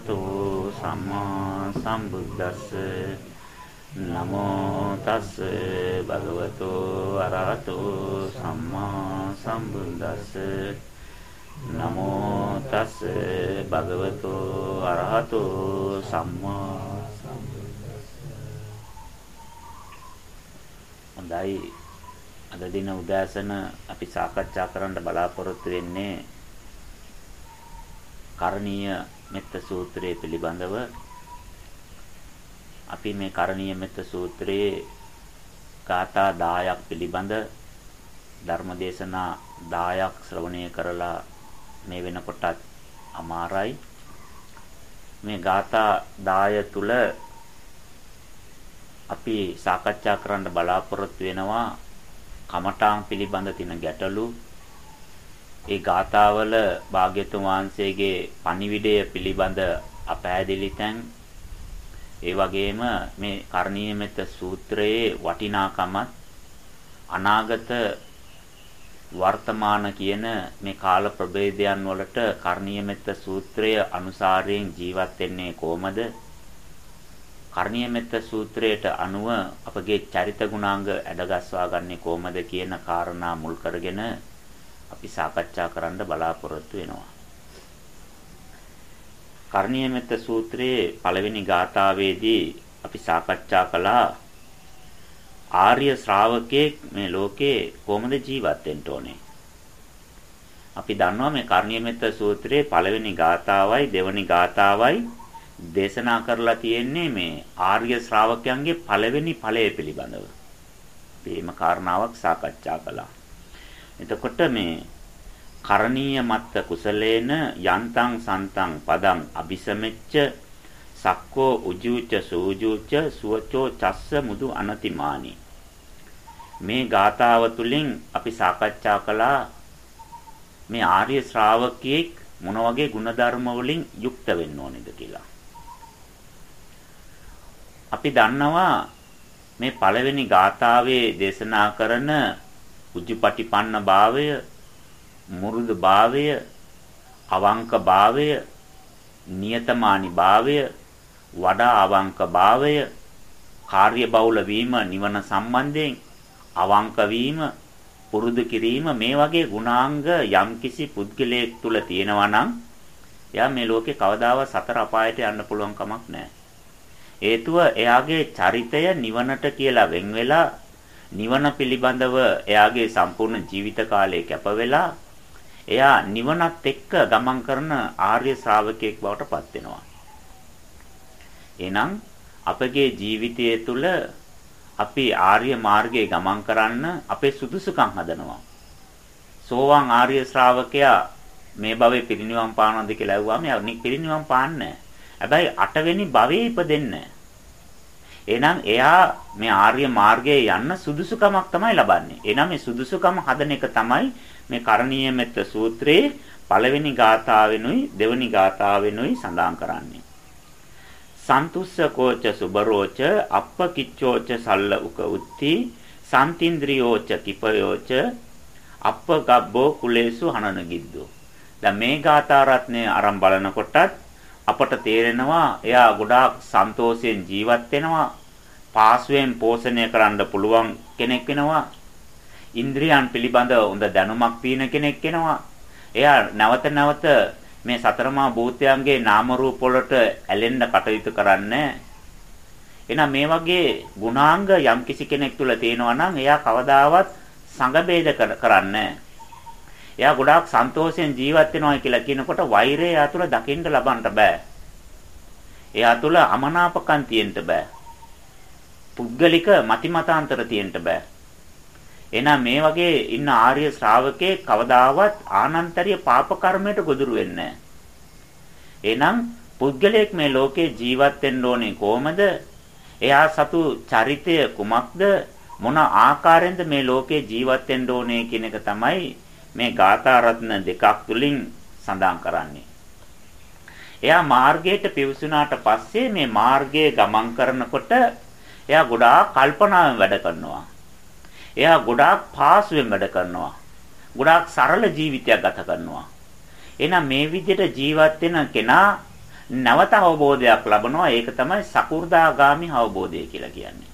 අරහතු සම්මා සම්බුද්දස්ස නමෝ තස් භගවතු අරහතු සම්මා සම්බුද්දස්ස නමෝ තස් භගවතු අරහතු සම්මා හොඳයි. අද දින උදෑසන අපි සාකච්ඡා කරන්න බලාපොරොත්තු වෙන්නේ කරණීය මෙත්ත සූත්‍රයේ පිළිබඳව අපි මේ කරණීය මෙත්ත සූත්‍රයේ ගාථා 10ක් පිළිබඳ ධර්මදේශනා 10ක් ශ්‍රවණය කරලා මේ වෙනකොටත් අමාරයි. මේ ගාථා 10 තුල අපි සාකච්ඡා කරන්න බලාපොරොත්තු වෙනවා කමඨාන් පිළිබඳ තියෙන ගැටලු ඒ ගාථාවල භාග්‍යතුන් වහන්සේගේ පණිවිඩය පිළිබඳ අපෑදිලි තැන් ඒ වගේම මේ කරණීය මෙත්ත සූත්‍රයේ වටිනාකමත් අනාගත වර්තමාන කියන මේ කාල ප්‍රභේදයන් වලට කරණීය මෙත්ත සූත්‍රය අනුසාරයෙන් ජීවත් වෙන්නේ කොහමද? කරණීය මෙත්ත සූත්‍රයට අනුව අපගේ චරිත ගුණාංග ඇඩගස්වා ගන්නේ කොහමද කියන කාරණා මුල් කරගෙන අපි සාකච්ඡා කරන්න බලාපොරොත්තු වෙනවා. කරණීය මෙත්ත සූත්‍රයේ පළවෙනි ගාථාවේදී අපි සාකච්ඡා කළා ආර්ය ශ්‍රාවකයෙක් මේ ලෝකේ කොහොමද ජීවත් වෙන්න ඕනේ. අපි දන්නවා මේ කරණීය මෙත්ත සූත්‍රයේ පළවෙනි ගාථාවයි දෙවෙනි ගාථාවයි දේශනා කරලා තියෙන්නේ මේ ආර්ය ශ්‍රාවකයන්ගේ පළවෙනි ඵලය පිළිබඳව. මේම කාරණාවක් සාකච්ඡා කළා. එතකොට මේ කරණීය මත්ත කුසලේන යන්තං සන්තං පදං අபிසමෙච්ච සක්කෝ උජූච සූජූච සුවචෝ චස්ස මුදු අනතිමානි මේ ගාතාව තුලින් අපි සාකච්ඡා කළා මේ ආර්ය ශ්‍රාවකයෙක් මොන වගේ ಗುಣධර්ම වලින් යුක්ත වෙන්න ඕනේද කියලා. අපි දන්නවා මේ පළවෙනි ගාතාවේ දේශනා කරන උජුපටිපන්න භාවය, මුරුදු භාවය, අවංක භාවය, නියතමානී භාවය, වඩා අවංක භාවය, කාර්යබහුල වීම නිවන සම්බන්ධයෙන් අවංක වීම පුරුදු කිරීම මේ වගේ ගුණාංග යම්කිසි පුද්ගලයෙක් තුල තියෙනවා නම් එයා මේ ලෝකේ කවදාවත් සතර අපායට යන්න පුළුවන් කමක් නැහැ. හේතුව එයාගේ චරිතය නිවනට කියලා වෙන් වෙලා නිවන පිළිබඳව එයාගේ සම්පූර්ණ ජීවිත කාලය කැප වෙලා එයා නිවනත් එක්ක ගමන් කරන ආර්ය ශ්‍රාවකයෙක් බවට පත් වෙනවා. එහෙනම් අපගේ ජීවිතය තුළ අපි ආර්ය මාර්ගයේ ගමන් කරන්න අපේ සුදුසුකම් හදනවා. සෝවාන් ආර්ය ශ්‍රාවකයා මේ භවයේ පිරිනිවන් පානවද කියලා ඇහුවාම එයා පිරිනිවන් පාන්නේ නැහැ. හැබැයි අටවෙනි භවයේ ඉපදෙන්නේ එහෙනම් එයා මේ ආර්ය මාර්ගයේ යන්න සුදුසුකමක් තමයි ලබන්නේ. එහෙනම් මේ සුදුසුකම හදන එක තමයි මේ කරණීය මෙත්ත සූත්‍රයේ පළවෙනි ගාථාවෙනුයි දෙවෙනි ගාථාවෙනුයි සඳහන් කරන්නේ. සන්තුස්ස කෝච සුබරෝච අප්පකිච්චෝච සල්ල උක උත්ති සම්තින්ද්‍රියෝච කිපයෝච අප්පගබ්බෝ කුලේසු හනන ගිද්දෝ. දැන් මේ ගාථා රත්නය අරන් බලනකොටත් අපට තේරෙනවා එයා ගොඩාක් සන්තෝෂයෙන් ජීවත් වෙනවා පාසුවෙන් පෝෂණය කරන්න පුළුවන් කෙනෙක් වෙනවා ඉන්ද්‍රියන් පිළිබඳ හොඳ දැනුමක් තියෙන කෙනෙක් වෙනවා එයා නැවත නැවත මේ සතරමා භූතයන්ගේ නාම රූප වලට ඇලෙන්න කටයුතු කරන්නේ එහෙනම් මේ වගේ ගුණාංග යම්කිසි කෙනෙක් තුල තියෙනවා නම් එයා කවදාවත් සංගබේද කරන්නේ එයා ගොඩාක් සන්තෝෂයෙන් ජීවත් වෙනවා කියලා කියනකොට වෛරය එයා තුළ දකින්න ලබන්න බෑ. එයා තුළ අමනාපකම් තියෙන්න බෑ. පුද්ගලික මතිමතාන්තර තියෙන්න බෑ. එහෙනම් මේ වගේ ඉන්න ආර්ය ශ්‍රාවකේ කවදාවත් ආනන්තරීය පාප කර්මයට ගොදුරු වෙන්නේ එහෙනම් පුද්ගලයෙක් මේ ලෝකේ ජීවත් වෙන්න ඕනේ කොහමද? එයා සතු චරිතය කුමක්ද? මොන ආකාරයෙන්ද මේ ලෝකේ ජීවත් වෙන්න ඕනේ කියන එක තමයි මේ ගාථා රත්න දෙකක් තුලින් සඳහන් කරන්නේ. එයා මාර්ගයට පිවිසුනාට පස්සේ මේ මාර්ගයේ ගමන් කරනකොට එයා ගොඩාක් කල්පනාවෙන් වැඩ කරනවා. එයා ගොඩාක් පාසුවෙන් වැඩ කරනවා. ගොඩාක් සරල ජීවිතයක් ගත කරනවා. එහෙනම් මේ විදිහට ජීවත් වෙන කෙනා නැවත අවබෝධයක් ලබනවා. ඒක තමයි සකු르දාගාමි අවබෝධය කියලා කියන්නේ.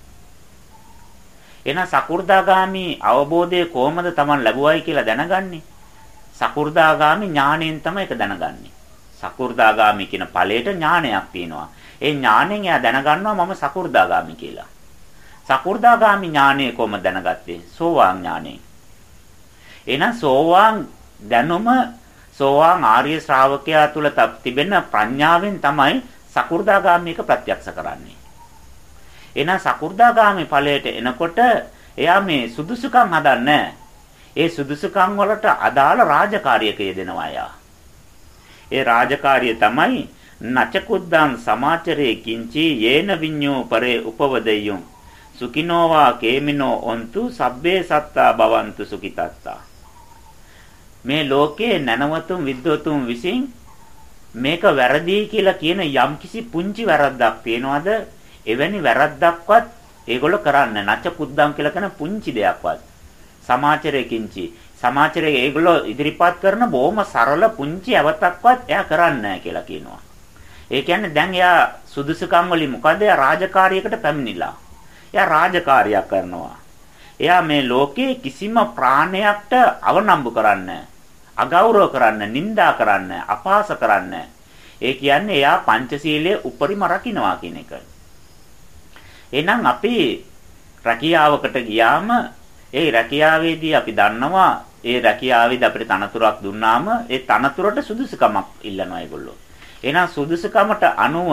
එහෙනම් සකු르දාගාමි අවබෝධය කොහොමද Taman ලැබුවයි කියලා දැනගන්නේ? සකු르දාගාමි ඥාණයෙන් තමයි ඒක දැනගන්නේ. සකු르දාගාමි කියන ඵලයට ඥානයක් තියෙනවා. ඒ ඥාණයෙන් එයා දැනගන්නවා මම සකු르දාගාමි කියලා. සකු르දාගාමි ඥාණය කොහොම දැනගත්තේ? සෝවාන් ඥාණයෙන්. එහෙනම් සෝවාන් දැනුම සෝවාන් ආර්ය ශ්‍රාවකයා තුල තිබෙන ප්‍රඥාවෙන් තමයි සකු르දාගාමි එක ප්‍රත්‍යක්ෂ කරන්නේ. එහෙනම් සකු르දාගාමි ඵලයට එනකොට එයා මේ සුදුසුකම් හදන්නේ ඒ සුදුසුකම් වලට අදාළ රාජකාරියක යෙදෙනවා එයා. ඒ රාජකාරිය තමයි නචකුද්දං සමාචරේ කිංචි යේන විඤ්ඤෝ පරේ උපවදෙය්‍යුම් සුකිනෝවා කේමිනෝ ඔන්තු සබ්බේ සත්තා භවන්තු සුකිතත්තා මේ ලෝකයේ නැනවතුන් විද්වතුන් විසින් මේක වැරදි කියලා කියන යම්කිසි පුංචි වැරද්දක් තියනවාද? එවැනි වැරද්දක්වත් ඒගොල්ලෝ කරන්නේ නැච කුද්දම් කියලා කියන පුංචි දෙයක්වත්. සමාචරයකින්චි සමාචරයේ ඒගොල්ලෝ ඉදිරිපත් කරන බොහොම සරල පුංචි අවතක්වත් එයා කරන්නේ කියලා කියනවා. ඒ කියන්නේ දැන් එයා සුදුසුකම් වලින් මොකද එයා රාජකාරියකට පැමිණිලා. එයා රාජකාරියක් කරනවා. එයා මේ ලෝකේ කිසිම ප්‍රාණයකට අවනම්බු කරන්නේ අගෞරව කරන්න, නිඳා කරන්න, අපහාස කරන්න. ඒ කියන්නේ එයා පංචශීලයේ උපරිම රකින්නවා කියන එක. එහෙනම් අපි රැකියාවකට ගියාම ඒ රැකියාවේදී අපි දන්නවා ඒ රැකියාවේදී අපිට තනතුරක් දුන්නාම ඒ තනතුරට සුදුසුකමක් ඉල්ලනවා ඒගොල්ලෝ. එහෙනම් සුදුසුකමට අනුව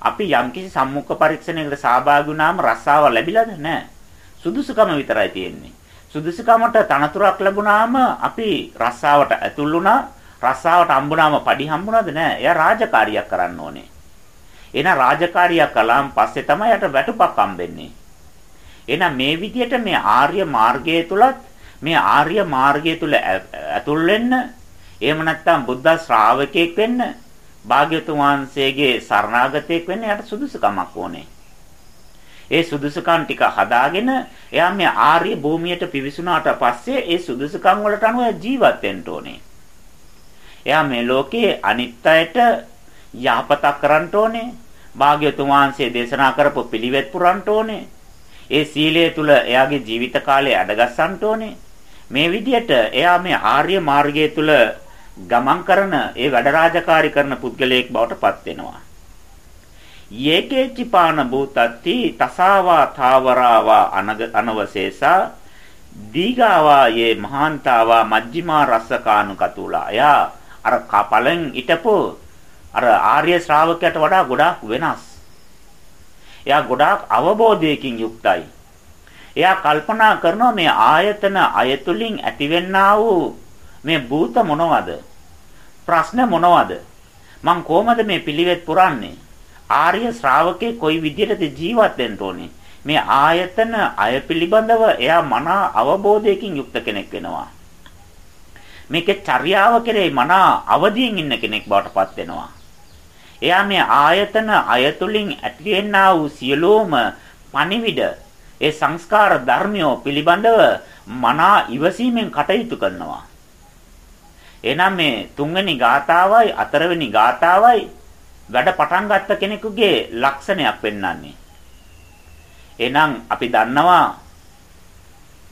අපි යම්කිසි සම්මුඛ පරීක්ෂණයකට සහභාගී වුණාම රස්සාව ලැබිලාද නැහැ. සුදුසුකම විතරයි තියෙන්නේ. සුදුසුකමට තනතුරක් ලැබුණාම අපි රස්සාවට ඇතුල් වුණා. රස්සාවට හම්බුණාම padi හම්බුණාද නැහැ. එයා රාජකාරියක් කරන්න ඕනේ. එහෙනම් රාජකාරියක් කළාන් පස්සේ තමයි යට වැටුපක් හම්බෙන්නේ. එහෙනම් මේ විදිහට මේ ආර්ය මාර්ගය තුලත් මේ ආර්ය මාර්ගය තුල ඇතුල් වෙන්න එහෙම නැත්නම් බුද්ධ ශ්‍රාවකයෙක් වෙන්න භාග්‍යතුන් වහන්සේගේ සරණාගතයෙක් වෙන්න යට සුදුසුකමක් ඕනේ. ඒ සුදුසුකම් ටික හදාගෙන එයා මේ ආර්ය භූමියට පිවිසුනාට පස්සේ ඒ සුදුසුකම් වලට අනුව ජීවත් වෙන්න ඕනේ. එයා මේ ලෝකයේ අනිත් අයට යහපතක් කරන්න ඕනේ. භාග්‍යතුන් වහන්සේ දේශනා කරපු පිළිවෙත් පුරන්න ඕනේ. ඒ සීලය තුල එයාගේ ජීවිත කාලය අඩගස්සන්න ඕනේ. මේ විදිහට එයා මේ ආර්ය මාර්ගය තුල ගමන් කරන ඒ වැඩ රාජකාරී කරන පුද්ගලයෙක් බවට පත් වෙනවා. යේකේචිපාන භූතත්ති තසාවා තාවරාවා අනවශේෂා දීගාවා යේ මහාන්තාවා මජ්ක්‍ධිමා රස්සකානු කතුලා එයා අර කපලෙන් ිටපු අර ආර්ය ශ්‍රාවකයට වඩා ගොඩාක් වෙනස්. එයා ගොඩාක් අවබෝධයකින් යුක්තයි. එයා කල්පනා කරනවා මේ ආයතන අයතුලින් ඇතිවෙන්නා වූ මේ භූත මොනවද ප්‍රශ්න මොනවද මං කොහමද මේ පිළිවෙත් පුරන්නේ ආර්ය ශ්‍රාවකේ කොයි විදිහටද ජීවත් වෙන්න ඕනේ? මේ ආයතන අය පිළිබඳව එයා මනා අවබෝධයකින් යුක්ත කෙනෙක් වෙනවා. මේකේ චර්යාව කෙරෙහි මනා අවදියෙන් ඉන්න කෙනෙක් බවට පත් වෙනවා. එයා මේ ආයතන අයතුලින් ඇතිවෙනා වූ සියලුම පණිවිඩ ඒ සංස්කාර ධර්මියෝ පිළිබඳව මනා ඉවසීමෙන් කටයුතු කරනවා. එනම් මේ තුන්වෙනි ගාතාවයි හතරවෙනි ගාතාවයි වැඩ පටන් ගත්ත කෙනෙකුගේ ලක්ෂණයක් පෙන්වන්නේ. එහෙනම් අපි දන්නවා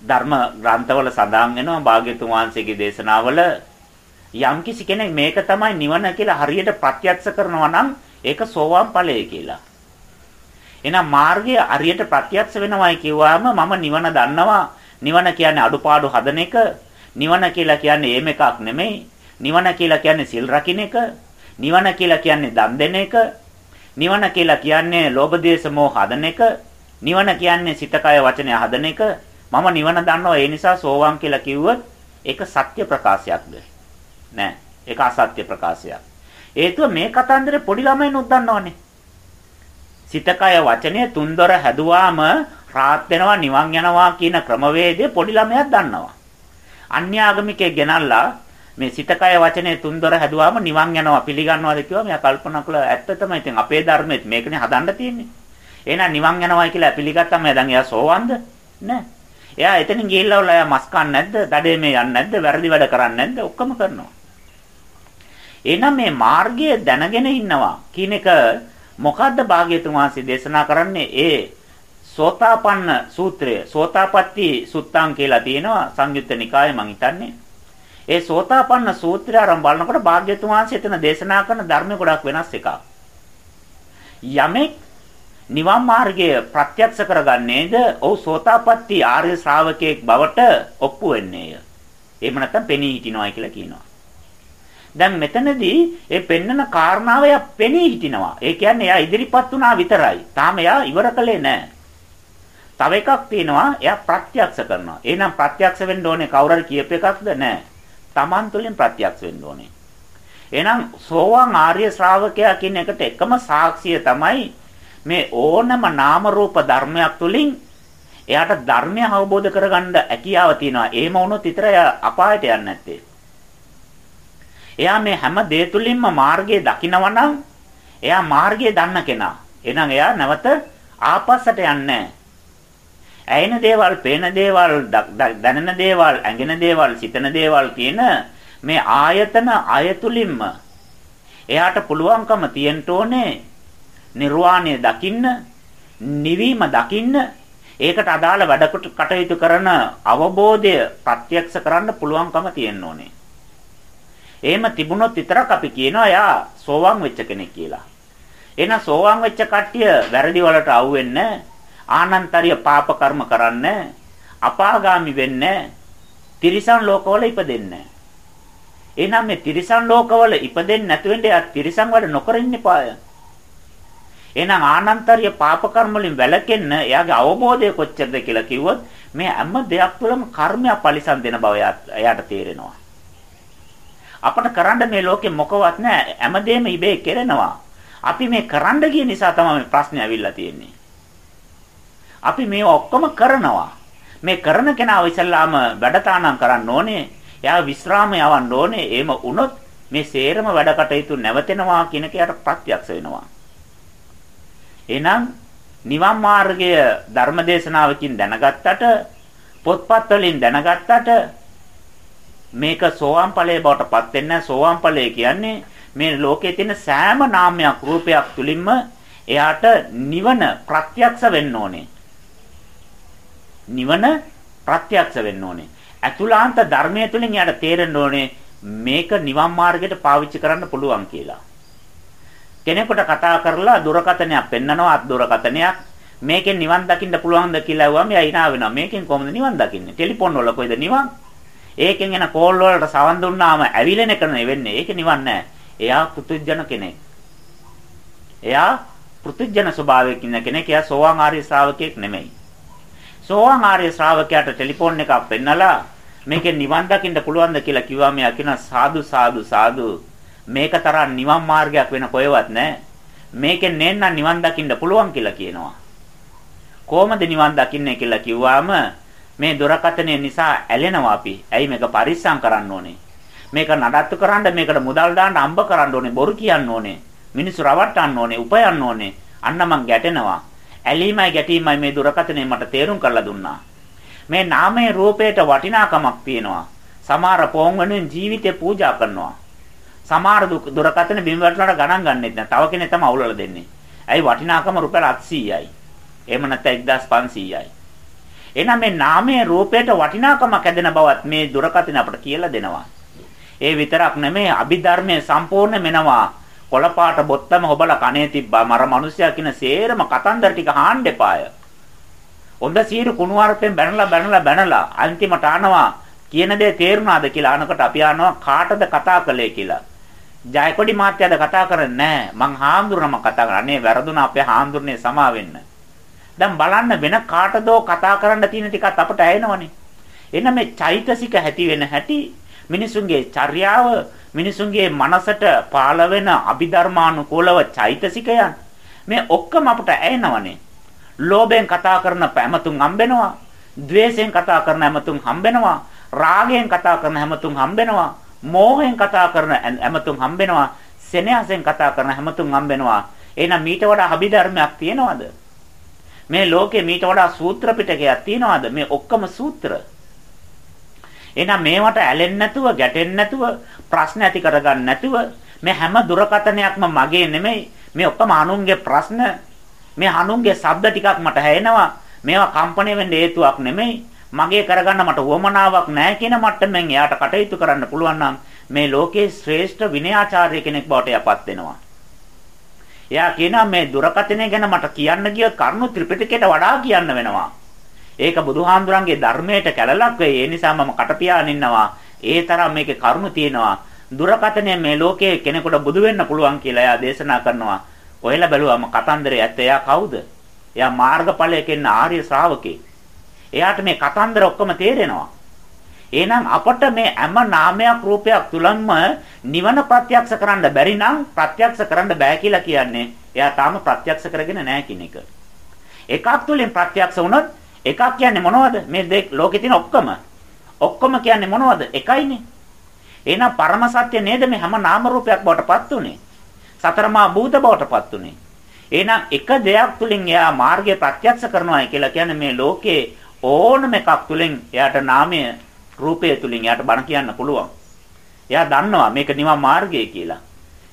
ධර්ම ග්‍රන්ථවල සඳහන් වෙනවා භාග්‍යතුන් වහන්සේගේ දේශනාවල යම්කිසි කෙනෙක් මේක තමයි නිවන කියලා හරියට ප්‍රත්‍යක්ෂ කරනවා නම් ඒක සෝවාන් ඵලය කියලා. එහෙනම් මාර්ගය හරියට ප්‍රත්‍යක්ෂ වෙනවයි කිව්වම මම නිවන දන්නවා. නිවන කියන්නේ අඩුපාඩු හදන එක. නිවන කියලා කියන්නේ ඒම එකක් නෙමෙයි. නිවන කියලා කියන්නේ සිල් රකින්න එක. නිවන කියලා කියන්නේ දන් දෙන එක. නිවන කියලා කියන්නේ ලෝභ දේශ මොහ හදන එක. නිවන කියන්නේ සිත කය වචනය හදන එක. මම නිවන දන්නවා ඒ නිසා සෝවාන් කියලා කිව්වොත් ඒක සත්‍ය ප්‍රකාශයක්ද? නෑ. ඒක අසත්‍ය ප්‍රකාශයක්. හේතුව මේ කතන්දරේ පොඩි ළමයිනුත් දන්නවනේ. සිත කය වචනය තුන්දොර හැදුවාම රාත් වෙනවා නිවන් යනවා කියන ක්‍රමවේදය පොඩි ළමයා දන්නවා. අන්‍යාගමිකයෙක් ගෙනල්ලා මේ සිත කය වචනේ තුන්දොර හැදුවාම නිවන් යනවා පිළිගන්නවාද කිව්වම එයා කල්පනා කළා ඇත්ත තමයි. ඉතින් අපේ ධර්මෙත් මේකනේ හදන්න තියෙන්නේ. එහෙනම් නිවන් යනවායි කියලා පිළිගත්තම දැන් එයා සෝවන්ද? නෑ. එයා එතනින් ගිහිල්ලා වල එයා මස් කන්නේ නැද්ද? දඩේ මේ යන්නේ නැද්ද? වැරදි වැඩ කරන්නේ නැද්ද? ඔක්කොම කරනවා. එහෙනම් මේ මාර්ගය දැනගෙන ඉන්නවා කියන එක මොකද්ද භාග්‍යතුන් වහන්සේ දේශනා කරන්නේ ඒ සෝතාපන්න සූත්‍රය සෝතාපට්ටි සුත්තං කියලා තියෙනවා සංයුත්ත නිකායේ මං හිතන්නේ ඒ සෝතාපන්න සූත්‍රය අරන් බලනකොට භාග්‍යතුන් වහන්සේ එතන දේශනා කරන ධර්ම ගොඩක් වෙනස් එකක් යමෙක් නිවන් මාර්ගය ප්‍රත්‍යක්ෂ කරගන්නේද ඔහු සෝතාපට්ටි ආර්ය ශ්‍රාවකයෙක් බවට ඔප්පු වෙන්නේය එහෙම නැත්නම් පෙනී හිටිනවායි කියලා කියනවා දැන් මෙතනදී ඒ පෙන්නන කාරණාව එයා පෙනී හිටිනවා. ඒ කියන්නේ එයා ඉදිරිපත් වුණා විතරයි. තාම එයා ඉවර කළේ නැහැ. තව එකක් තියෙනවා එයා ප්‍රත්‍යක්ෂ කරනවා. එහෙනම් ප්‍රත්‍යක්ෂ වෙන්න ඕනේ කවුරු හරි කියප එකක්ද නැහැ. Taman තුලින් ප්‍රත්‍යක්ෂ වෙන්න ඕනේ. එහෙනම් සෝවාන් ආර්ය ශ්‍රාවකයා කියන එකට එකම සාක්ෂිය තමයි මේ ඕනම නාම රූප ධර්මයක් තුලින් එයාට ධර්මය අවබෝධ කරගන්න හැකියාව තියෙනවා. එහෙම වුණොත් විතරයි අපායට යන්නේ නැත්තේ. එයා මේ හැම දේ තුලින්ම මාර්ගය දකිනවා නම් එයා මාර්ගය දන්න කෙනා. එහෙනම් එයා නැවත ආපස්සට යන්නේ ඇයෙන දේවල්, පේන දේවල්, දැනෙන දේවල්, ඇඟෙන දේවල්, සිතන දේවල් කියන මේ ආයතන අයතුලින්ම එයාට පුළුවන්කම තියෙන්න ඕනේ නිර්වාණය දකින්න, නිවීම දකින්න, ඒකට අදාළ වැඩ කටයුතු කරන අවබෝධය ප්‍රත්‍යක්ෂ කරන්න පුළුවන්කම තියෙන්න ඕනේ. එහෙම තිබුණොත් විතරක් අපි කියනවා එයා සෝවාන් වෙච්ච කෙනෙක් කියලා. එහෙනම් සෝවාන් වෙච්ච කට්ටිය වැරදි වලට අවු වෙන්නේ ආනන්තරිය පාප කර්ම කරන්නේ අපාගාමි වෙන්නේ තිරිසන් ලෝකවල ඉපදෙන්නේ එහෙනම් මේ තිරිසන් ලෝකවල ඉපදෙන්නේ නැතු වෙන්නේ එයා තිරිසන් වල නොකර ඉන්න පාය. එහෙනම් ආනන්තරිය පාප කර්ම වලින් වැළකෙන්න එයාගේ අවබෝධය කොච්චරද කියලා කිව්වොත් මේ හැම දෙයක් තුළම කර්මයක් පරිසම් දෙන බව එයාට තේරෙනවා. අපට කරන්න මේ ලෝකේ මොකවත් නැහැ. හැමදේම ඉබේ කෙරෙනවා. අපි මේ කරන්න ගිය නිසා තමයි මේ ප්‍රශ්නේ ඇවිල්ලා තියෙන්නේ. අපි මේ ඔක්කොම කරනවා. මේ කරන කෙනාව ඉස්සල්ලාම වැඩතානම් කරන්න ඕනේ. එයා විශ්‍රාම යවන්න ඕනේ. එහෙම වුණොත් මේ සේරම වැඩ කටයුතු නැවතෙනවා කියන කයට ප්‍රත්‍යක්ෂ වෙනවා. එහෙනම් නිවන් මාර්ගය ධර්මදේශනාවකින් දැනගත්තට පොත්පත් වලින් දැනගත්තට මේක සෝවාන් ඵලයේ බවට පත් වෙන්නේ සෝවාන් ඵලය කියන්නේ මේ ලෝකයේ තියෙන සෑම නාමයක් රූපයක් තුලින්ම එයාට නිවන ප්‍රත්‍යක්ෂ වෙන්න ඕනේ. නිවන ප්‍රත්‍යක්ෂ වෙන්න ඕනේ. අතුලාන්ත ධර්මයේ තුලින් එයාට තේරෙන්න ඕනේ මේක නිවන් මාර්ගයට පාවිච්චි කරන්න පුළුවන් කියලා. කෙනෙකුට කතා කරලා දුරකථනයක් පෙන්නනවා අත් දුරකථනයක් මේකෙන් නිවන් දකින්න පුළුවන්ද කියලා අහුවම එයා hina වෙනවා. මේකෙන් කොහොමද නිවන් දකින්නේ? ටෙලිෆෝන් වල කොයිද නිවන්? ඒකෙන් එන කෝල් වලට සවන් දුන්නාම ඇවිලෙන එක නෙවෙන්නේ. ඒක නිවන් නෑ. එයා පුතුජන කෙනෙක්. එයා පුතුජන ස්වභාවයකින් ඉන්න කෙනෙක්. එයා සෝවාන් ආර්ය ශ්‍රාවකයෙක් නෙමෙයි. සෝවාන් ආර්ය ශ්‍රාවකයාට ටෙලිෆෝන් එකක් පෙන්නලා මේකෙන් නිවන් දකින්න පුළුවන්ද කියලා කිව්වම එයා කියන සාදු සාදු සාදු මේක තරම් නිවන් මාර්ගයක් වෙන කොහෙවත් නැහැ. මේකෙන් නේන්න නිවන් දකින්න පුළුවන් කියලා කියනවා. කොහොමද නිවන් දකින්නේ කියලා කිව්වාම මේ දුරකථනය නිසා ඇලෙනවා අපි. ඇයි මේක පරිස්සම් කරන්න ඕනේ? මේක නඩත්තු කරන්න මේකට මුදල් දාන්න අම්බ කරන්න ඕනේ, බොරු කියන්න ඕනේ, මිනිස්සු රවට්ටන්න ඕනේ, උපයන්න ඕනේ. අන්න මං ගැටෙනවා. ඇලීමයි ගැටීමයි මේ දුරකථනය මට තේරුම් කරලා දුන්නා. මේ නාමයේ රූපයට වටිනාකමක් තියෙනවා. සමහර පොන් වෙනුවෙන් ජීවිතේ පූජා කරනවා. සමහර දුරකථන බිම් වලට ගණන් ගන්නෙත් නෑ. තව කෙනෙක් තමයි අවුලලා දෙන්නේ. ඇයි වටිනාකම රුපියල් 800යි. එහෙම නැත්නම් 1500යි. එහෙනම් මේ නාමයේ රූපයට වටිනාකමක් ඇදෙන බවත් මේ දුරකථන අපට කියලා දෙනවා. ඒ විතරක් නෙමෙයි අභිධර්මයේ සම්පූර්ණ මෙනවා. කොළපාට බොත්තම හොබලා කනේ තිබ්බා. මර මිනිසයා කියන සේරම කතන්දර ටික හාන්න එපාය. හොඳ සීරු කුණුවarpෙන් බැනලා බැනලා බැනලා අන්තිමට ආනවා කියන දේ තේරුණාද කියලා අහනකොට අපි ආනවා කාටද කතා කළේ කියලා. ජයකොඩි මාත්‍යාද කතා කරන්නේ නැහැ. මං හාමුදුරනම කතා කරන්නේ වැරදුනා අපේ හාමුදුරනේ සමා වෙන්න. දැන් බලන්න වෙන කාටදෝ කතා කරන්න තියෙන ටිකත් අපට ඇහෙනවනේ. එන්න මේ චෛතසික ඇති වෙන හැටි මිනිසුන්ගේ චර්යාව මිනිසුන්ගේ මනසට පාළ වෙන අභිධර්මානුකූලව චෛතසිකයන් මේ ඔක්කොම අපට ඇහෙනවනේ. ලෝභයෙන් කතා කරන හැමතුන් හම්බෙනවා. ද්වේෂයෙන් කතා කරන හැමතුන් හම්බෙනවා. රාගයෙන් කතා කරන හැමතුන් හම්බෙනවා. මෝහයෙන් කතා කරන හැමතුන් හම්බෙනවා. සෙනෙහසෙන් කතා කරන හැමතුන් හම්බෙනවා. එහෙනම් මීට වඩා අභිධර්මයක් තියනවද? මේ ලෝකේ මීට වඩා සූත්‍ර පිටකයක් තියනවාද? මේ ඔක්කොම සූත්‍ර. එහෙනම් මේවට ඇලෙන්නේ නැතුව, ගැටෙන්නේ නැතුව, ප්‍රශ්න ඇති කරගන්න නැතුව මේ හැම දුරකථනයක්ම මගේ නෙමෙයි. මේ ඔක්කොම අනුන්ගේ ප්‍රශ්න. මේ අනුන්ගේ ශබ්ද ටිකක් මට හැෙනවා. මේවා කම්පණය වෙන්න හේතුවක් නෙමෙයි. මගේ කරගන්න මට වමනාවක් නැහැ කියන මට්ටමින් එයාට කටයුතු කරන්න පුළුවන් නම් මේ ලෝකේ ශ්‍රේෂ්ඨ විනයාචාර්ය කෙනෙක් බවට යපත් වෙනවා. එයා කියනවා මේ දුරකථනය ගැන මට කියන්න ගියොත් කරුණු ත්‍රිපිටකයට වඩා කියන්න වෙනවා. ඒක බුදුහාමුදුරන්ගේ ධර්මයට කැළලක් වෙයි. ඒ නිසා මම කටපියාගෙන ඉන්නවා. ඒ තරම් මේකේ කරුණු තියෙනවා. දුරකථනය මේ ලෝකයේ කෙනෙකුට බුදු වෙන්න පුළුවන් කියලා එයා දේශනා කරනවා. ඔයලා බැලුවාම කතන්දරේ ඇත්ත එයා කවුද? එයා මාර්ගඵලයක ඉන්න ආර්ය ශ්‍රාවකෙක්. එයාට මේ කතන්දර ඔක්කොම තේරෙනවා. එහෙනම් අපට මේ හැම නාමයක් රූපයක් තුලම නිවන ප්‍රත්‍යක්ෂ කරන්න බැරි නම් ප්‍රත්‍යක්ෂ කරන්න බෑ කියලා කියන්නේ එයා තාම ප්‍රත්‍යක්ෂ කරගෙන නැහැ කියන එක. එකක් තුලින් ප්‍රත්‍යක්ෂ වුණොත් එකක් කියන්නේ මොනවද? මේ දෙක ලෝකේ තියෙන ඔක්කොම. ඔක්කොම කියන්නේ මොනවද? එකයිනේ. එහෙනම් පරම සත්‍ය නේද මේ හැම නාම රූපයක් බවට පත් උනේ. සතරමා භූත බවට පත් උනේ. එහෙනම් එක දෙයක් තුලින් එයා මාර්ගය ප්‍රත්‍යක්ෂ කරනවා කියලා කියන්නේ මේ ලෝකේ ඕනම එකක් තුලින් එයාට නාමය රූපය තුලින් එයාට බණ කියන්න පුළුවන්. එයා දන්නවා මේක නිවන් මාර්ගය කියලා.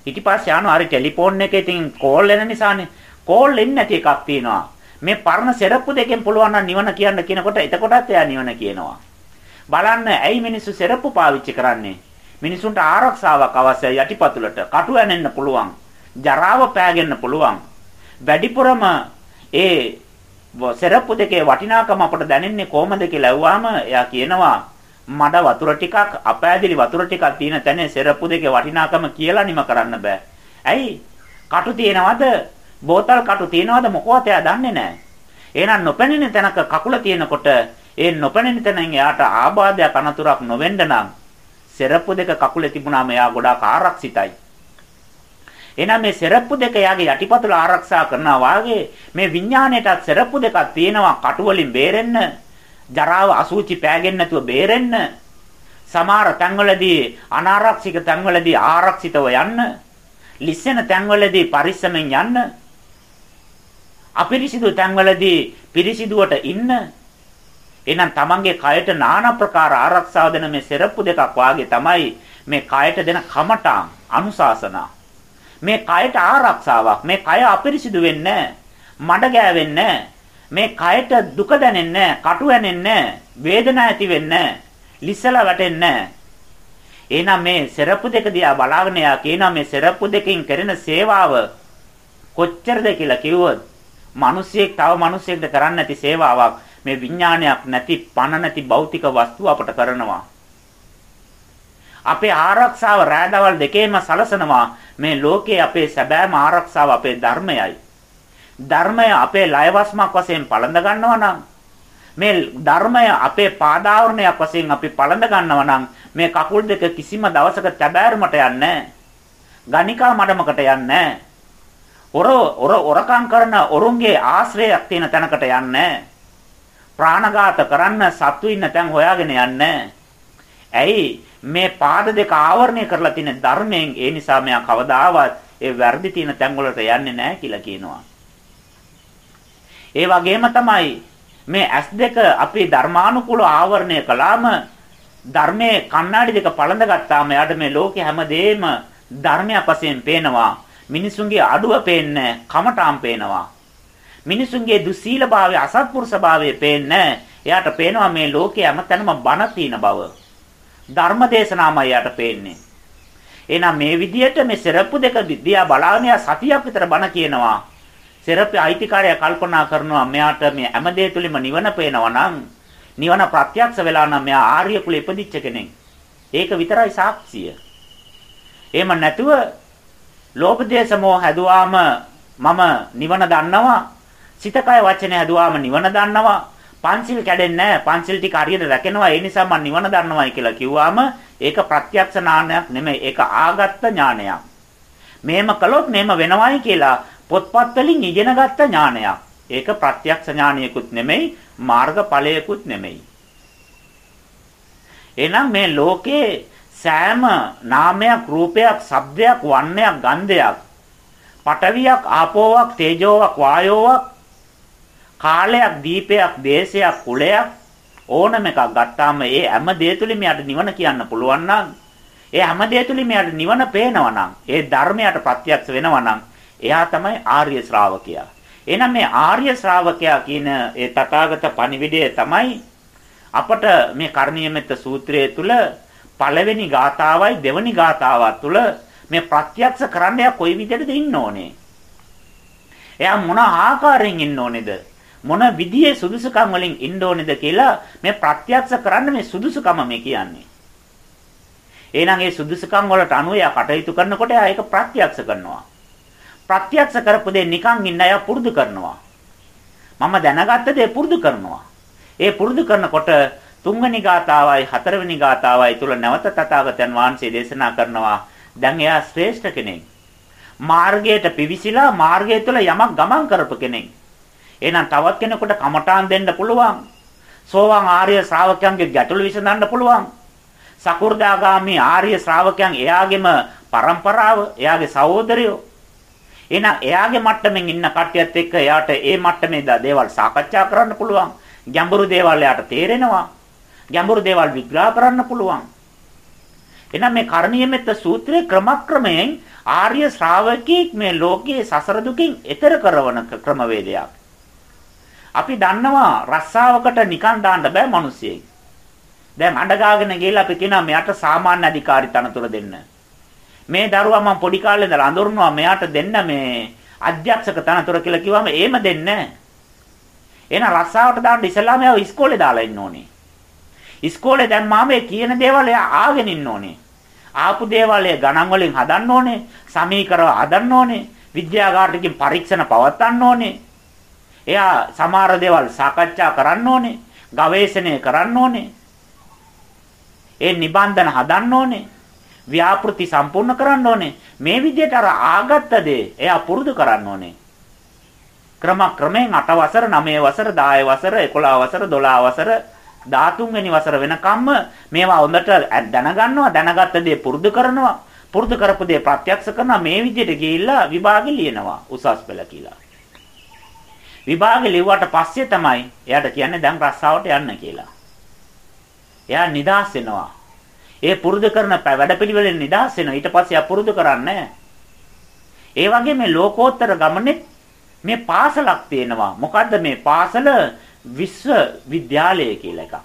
ඊට පස්සේ යනවා අර ටෙලිෆෝන් එකේ ඉතින් කෝල් එන නිසානේ. කෝල් එන්නේ නැති එකක් තියෙනවා. මේ පරණ සෙරප්පු දෙකෙන් පුළුවන් නම් නිවන කියන්න කියනකොට එතකොටත් එයා නිවන කියනවා. බලන්න ඇයි මිනිස්සු සෙරප්පු පාවිච්චි කරන්නේ? මිනිසුන්ට ආරක්ෂාවක් අවශ්‍යයි යටිපතුලට. කටු ඇනෙන්න පුළුවන්. ජරාව පෑගෙන්න පුළුවන්. වැඩිපුරම ඒ සෙරප්පු දෙකේ වටිනාකම අපට දැනෙන්නේ කොහමද කියලා ඇහුවාම එයා කියනවා මඩ වතුර ටිකක් අපෑදිලි වතුර ටිකක් තියෙන තැන සෙරප්පු දෙකේ වටිනාකම කියලා නිම කරන්න බෑ. ඇයි? කටු තියෙනවද? බෝතල් කටු තියෙනවද මොකවත් එයා දන්නේ නැහැ. එහෙනම් නොපෙනෙන තැනක කකුල තියෙනකොට ඒ නොපෙනෙන තැනින් එයාට ආබාධයක් අනතුරක් නොවෙන්න නම් සෙරප්පු දෙක කකුලේ තිබුණාම එයා ගොඩාක් ආරක්ෂිතයි. එහෙනම් මේ සෙරප්පු දෙක යාගේ යටිපතුල ආරක්ෂා කරනවා වාගේ මේ විඥාණයටත් සෙරප්පු දෙකක් තියෙනවා කටු වලින් බේරෙන්න ජරාව අසුචි පෑගෙන්නේ නැතුව බේරෙන්න සමහර තැන්වලදී අනාරක්ෂිත තැන්වලදී ආරක්ෂිතව යන්න ලිස්සෙන තැන්වලදී පරිස්සමෙන් යන්න අපිරිසිදු තැන්වලදී පිරිසිදුවට ඉන්න. එහෙනම් තමන්ගේ කයට নানা ප්‍රකාර ආරක්ෂාව දෙන මේ සෙරප්පු දෙකක් වාගේ තමයි මේ කයට දෙන කමඨාන් අනුශාසනා. මේ කයට ආරක්ෂාවක්. මේ කය අපිරිසිදු වෙන්නේ මඩ ගෑවෙන්නේ මේ කයට දුක දැනෙන්නේ කටු ඇනෙන්නේ වේදනාව ඇති වෙන්නේ ලිස්සලා වැටෙන්නේ එහෙනම් මේ සෙරප්පු දෙක දිහා බලාගෙන යා කියනවා මේ සෙරප්පු දෙකෙන් කරන සේවාව කොච්චරද කියලා කිව්වොත් මිනිස්සෙක් තව මිනිස්සෙක්ට කරන්න නැති සේවාවක් මේ විඥානයක් නැති පණ නැති භෞතික වස්තු අපට කරනවා. අපේ ආරක්ෂාව රැඳවල් දෙකේම සලසනවා. මේ ලෝකයේ අපේ සැබෑම ආරක්ෂාව අපේ ධර්මයයි. ධර්මය අපේ ලයවස්මක් වශයෙන් පළඳ ගන්නවා නම් මේ ධර්මය අපේ පාදාවරණයක් වශයෙන් අපි පළඳ ගන්නවා නම් මේ කකුල් දෙක කිසිම දවසක තැබෑරුමට යන්නේ ගණිකා මඩමකට යන්නේ ඔර ඔර ඔරකම් කරන ඔරුන්ගේ ආශ්‍රයයක් තියෙන තැනකට යන්නේ ප්‍රාණඝාත කරන්න සත්තු ඉන්න තැන් හොයාගෙන යන්නේ ඇයි මේ පාද දෙක ආවරණය කරලා තියෙන ධර්මයෙන් ඒ නිසා මෙයා කවදාවත් ඒ වැරදි තියෙන තැන් වලට යන්නේ නැහැ කියලා කියනවා. ඒ වගේම තමයි මේ S2 අපි ධර්මානුකූල ආවරණය කළාම ධර්මයේ කණ්ණාඩි දෙක පළඳ ගත්තාම එයාට මේ ලෝකේ හැමදේම ධර්මයක් වශයෙන් පේනවා. මිනිසුන්ගේ අඩුව පේන්නේ කමටාම් පේනවා. මිනිසුන්ගේ දුස්සීලභාවය අසත්පුරුෂභාවය පේන්නේ එයාට පේනවා මේ ලෝකේ හැමතැනම බන තියෙන බව. ධර්ම දේශනාමයි යට පේන්නේ. එහෙනම් මේ විදිහට මේ සෙරප්පු දෙක දිහා බලාගෙන සතියක් විතර බණ කියනවා. සෙරප්පේ අයිතිකාරය කල්පනා කරනවා මෙයාට මේ හැමදේ තුලින්ම නිවන පේනවා නම් නිවන ප්‍රත්‍යක්ෂ වෙලා නම් මෙයා ආර්ය කුලෙ ඉපදිච්ච කෙනෙක්. ඒක විතරයි සාක්ෂිය. එහෙම නැතුව ලෝභ දේශ මොහ හැදුවාම මම නිවන දන්නවා. සිතකය වචන හැදුවාම නිවන දන්නවා. පංචිල් කැඩෙන්නේ නැහැ. පංචිල් ටික හරියට රැකෙනවා. ඒ නිසා මම නිවන දන්නවයි කියලා කිව්වාම ඒක ප්‍රත්‍යක්ෂ ඥානයක් නෙමෙයි. ඒක ආගත්ත ඥානයක්. මේම කළොත් මේම වෙනවයි කියලා පොත්පත් වලින් ඉගෙනගත්ත ඥානයක්. ඒක ප්‍රත්‍යක්ෂ ඥානයකුත් නෙමෙයි, මාර්ගඵලයකුත් නෙමෙයි. එහෙනම් මේ ලෝකේ සෑම නාමයක්, රූපයක්, ශබ්දයක්, වර්ණයක්, ගන්ධයක්, පඨවියක්, ආපෝවක්, තේජෝවක්, වායෝවක් කාලයක්, දීපයක්, දේශයක්, කුලයක් ඕනම එකක් ගත්තාම ඒ හැම දේ තුලින්ම යට නිවන කියන්න පුළුවන් නම් ඒ හැම දෙය තුලින් මෙයාට නිවන පේනවා නම්, ඒ ධර්මයට ප්‍රත්‍යක්ෂ වෙනවා නම්, එයා තමයි ආර්ය ශ්‍රාවකයා. එහෙනම් මේ ආර්ය ශ්‍රාවකයා කියන ඒ තථාගත පණිවිඩය තමයි අපට මේ කර්ණීයමෙත්ත සූත්‍රය තුල පළවෙනි ගාථාවයි දෙවෙනි ගාථාවත් තුල මේ ප්‍රත්‍යක්ෂ කරන්න යා කොයි විදිහටද ඉන්න ඕනේ? එයා මොන ආකාරයෙන් ඉන්න ඕනේද? මොන විදිහේ සුදුසුකම් වලින් ඉන්න ඕනේද කියලා මේ ප්‍රත්‍යක්ෂ කරන්න මේ සුදුසුකම මේ කියන්නේ. එහෙනම් ඒ සුදුසුකම් වලට අනුව එයා කටයුතු කරනකොට එයා ඒක ප්‍රත්‍යක්ෂ කරනවා. ප්‍රත්‍යක්ෂ කරපු දේ නිකන් ඉන්න අය පුරුදු කරනවා. මම දැනගත්ත දේ පුරුදු කරනවා. ඒ පුරුදු කරනකොට තුන්වෙනි ගාතාවයි හතරවෙනි ගාතාවයි තුල නැවත තථාගතයන් වහන්සේ දේශනා කරනවා. දැන් එයා ශ්‍රේෂ්ඨ කෙනෙක්. මාර්ගයට පිවිසිලා මාර්ගය තුළ යමක් ගමන් කරපු කෙනෙක්. එහෙනම් තවත් කෙනෙකුට කමඨාන් දෙන්න පුළුවන්. සෝවාන් ආර්ය ශ්‍රාවකයන්ගේ ගැටළු විසඳන්න පුළුවන්. සකු르දාගාමි ආර්ය ශ්‍රාවකයන් එයාගෙම પરම්පරාව එයාගේ සහෝදරයෝ. එහෙනම් එයාගේ මට්ටමින් ඉන්න කට්ටියත් එක්ක එයාට ඒ මට්ටමේ දේවල් සාකච්ඡා කරන්න පුළුවන්. ගැඹුරු දේවල් එයාට තේරෙනවා. ගැඹුරු දේවල් විග්‍රහ කරන්න පුළුවන්. එහෙනම් මේ කරණීය මෙත්ත සූත්‍රයේ ක්‍රමක්‍රමයෙන් ආර්ය ශ්‍රාවකෙක් මේ ලෝකයේ සසර දුකින් එතර කරන ක්‍රමවේදයක්. අපි දන්නවා රස්සාවකට නිකන් දාන්න බෑ මිනිස්සෙක්. දැන් අඬගාගෙන ගිහලා අපි කියනවා මෙයාට සාමාන්‍ය අධිකාරී තනතුර දෙන්න. මේ දරුවා මම පොඩි කාලේ ඉඳලා අඳුරනවා මෙයාට දෙන්න මේ අධ්‍යක්ෂක තනතුර කියලා කිව්වම එහෙම දෙන්නේ නැහැ. එහෙනම් රස්සාවට දාන්න ඉස්සලාම එයා ඉස්කෝලේ දාලා ඉන්න ඕනේ. ඉස්කෝලේ දැම්මාම ඒ කියන දේවල් එයා ආගෙන ඉන්න ඕනේ. ආපු දේවල් ඒ ගණන් වලින් හදන්න ඕනේ. සමීකරව හදන්න ඕනේ. විද්‍යාගාරයකින් පරීක්ෂණ පවත්වන්න ඕනේ. එයා සමහර දේවල් සාකච්ඡා කරන්න ඕනේ. ගවේෂණය කරන්න ඕනේ. ඒ නිබන්ධන හදන්න ඕනේ. ව්‍යාපෘති සම්පූර්ණ කරන්න ඕනේ. මේ විදිහට අර ආගත්ත දේ එයා පුරුදු කරන්න ඕනේ. ක්‍රම ක්‍රමෙන් 8 වසර 9 වසර 10 වසර 11 වසර 12 වසර 13 වෙනි වසර වෙනකම්ම මේවා හොඳට දැනගන්නවා දැනගත්ත දේ පුරුදු කරනවා පුරුදු කරපු දේ ප්‍රත්‍යක්ෂ කරනවා. මේ විදිහට ගිහිල්ලා විභාගෙ ලියනවා උසස් පෙළ කියලා. විභාගෙ ලිව්වට පස්සේ තමයි එයාට කියන්නේ දැන් රස්සාවට යන්න කියලා. එයා නිදාස් වෙනවා. ඒ පුරුදු කරන වැඩපිළිවෙලෙන් නිදාස් වෙනවා. ඊට පස්සේ එයා පුරුදු කරන්නේ ඒ වගේ මේ ලෝකෝත්තර ගමනේ මේ පාසලක් තියෙනවා. මොකද්ද මේ පාසල? විශ්වවිද්‍යාලය කියලා එකක්.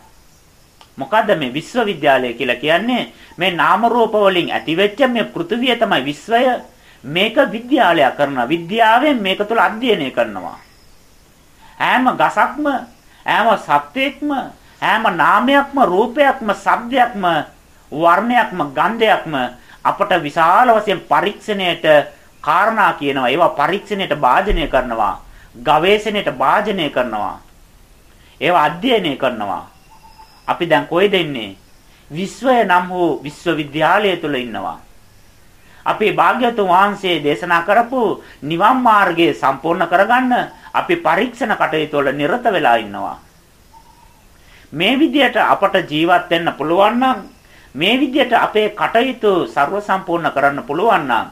මොකද්ද මේ විශ්වවිද්‍යාලය කියලා කියන්නේ? මේ නාම රූප වලින් ඇතිවෙච්ච මේ පෘථිවිය තමයි විශ්වය. මේක විද්‍යාලයක් කරනවා. විද්‍යාවෙන් මේක තුළ අධ්‍යයනය කරනවා. හැම ගසක්ම, හැම සත්වයක්ම, හැම නාමයක්ම, රූපයක්ම, ශබ්දයක්ම, වර්ණයක්ම, ගන්ධයක්ම අපට විශාල වශයෙන් පරීක්ෂණයට කාරණා කියනවා. ඒවා පරීක්ෂණයට භාජනය කරනවා. ගවේෂණයට භාජනය කරනවා. ඒවා අධ්‍යයනය කරනවා. අපි දැන් කොහෙද ඉන්නේ? විශ්වය නම් වූ විශ්වවිද්‍යාලය තුල ඉන්නවා. අපේ භාග්‍යතුන් වහන්සේ දේශනා කරපු නිවන් මාර්ගය සම්පූර්ණ කරගන්න අපි පරීක්ෂණ කටයුතු වල නිරත වෙලා ඉන්නවා. මේ විදිහට අපට ජීවත් වෙන්න පුළුවන් නම් මේ විදිහට අපේ කටයුතු ਸਰව සම්පූර්ණ කරන්න පුළුවන් නම්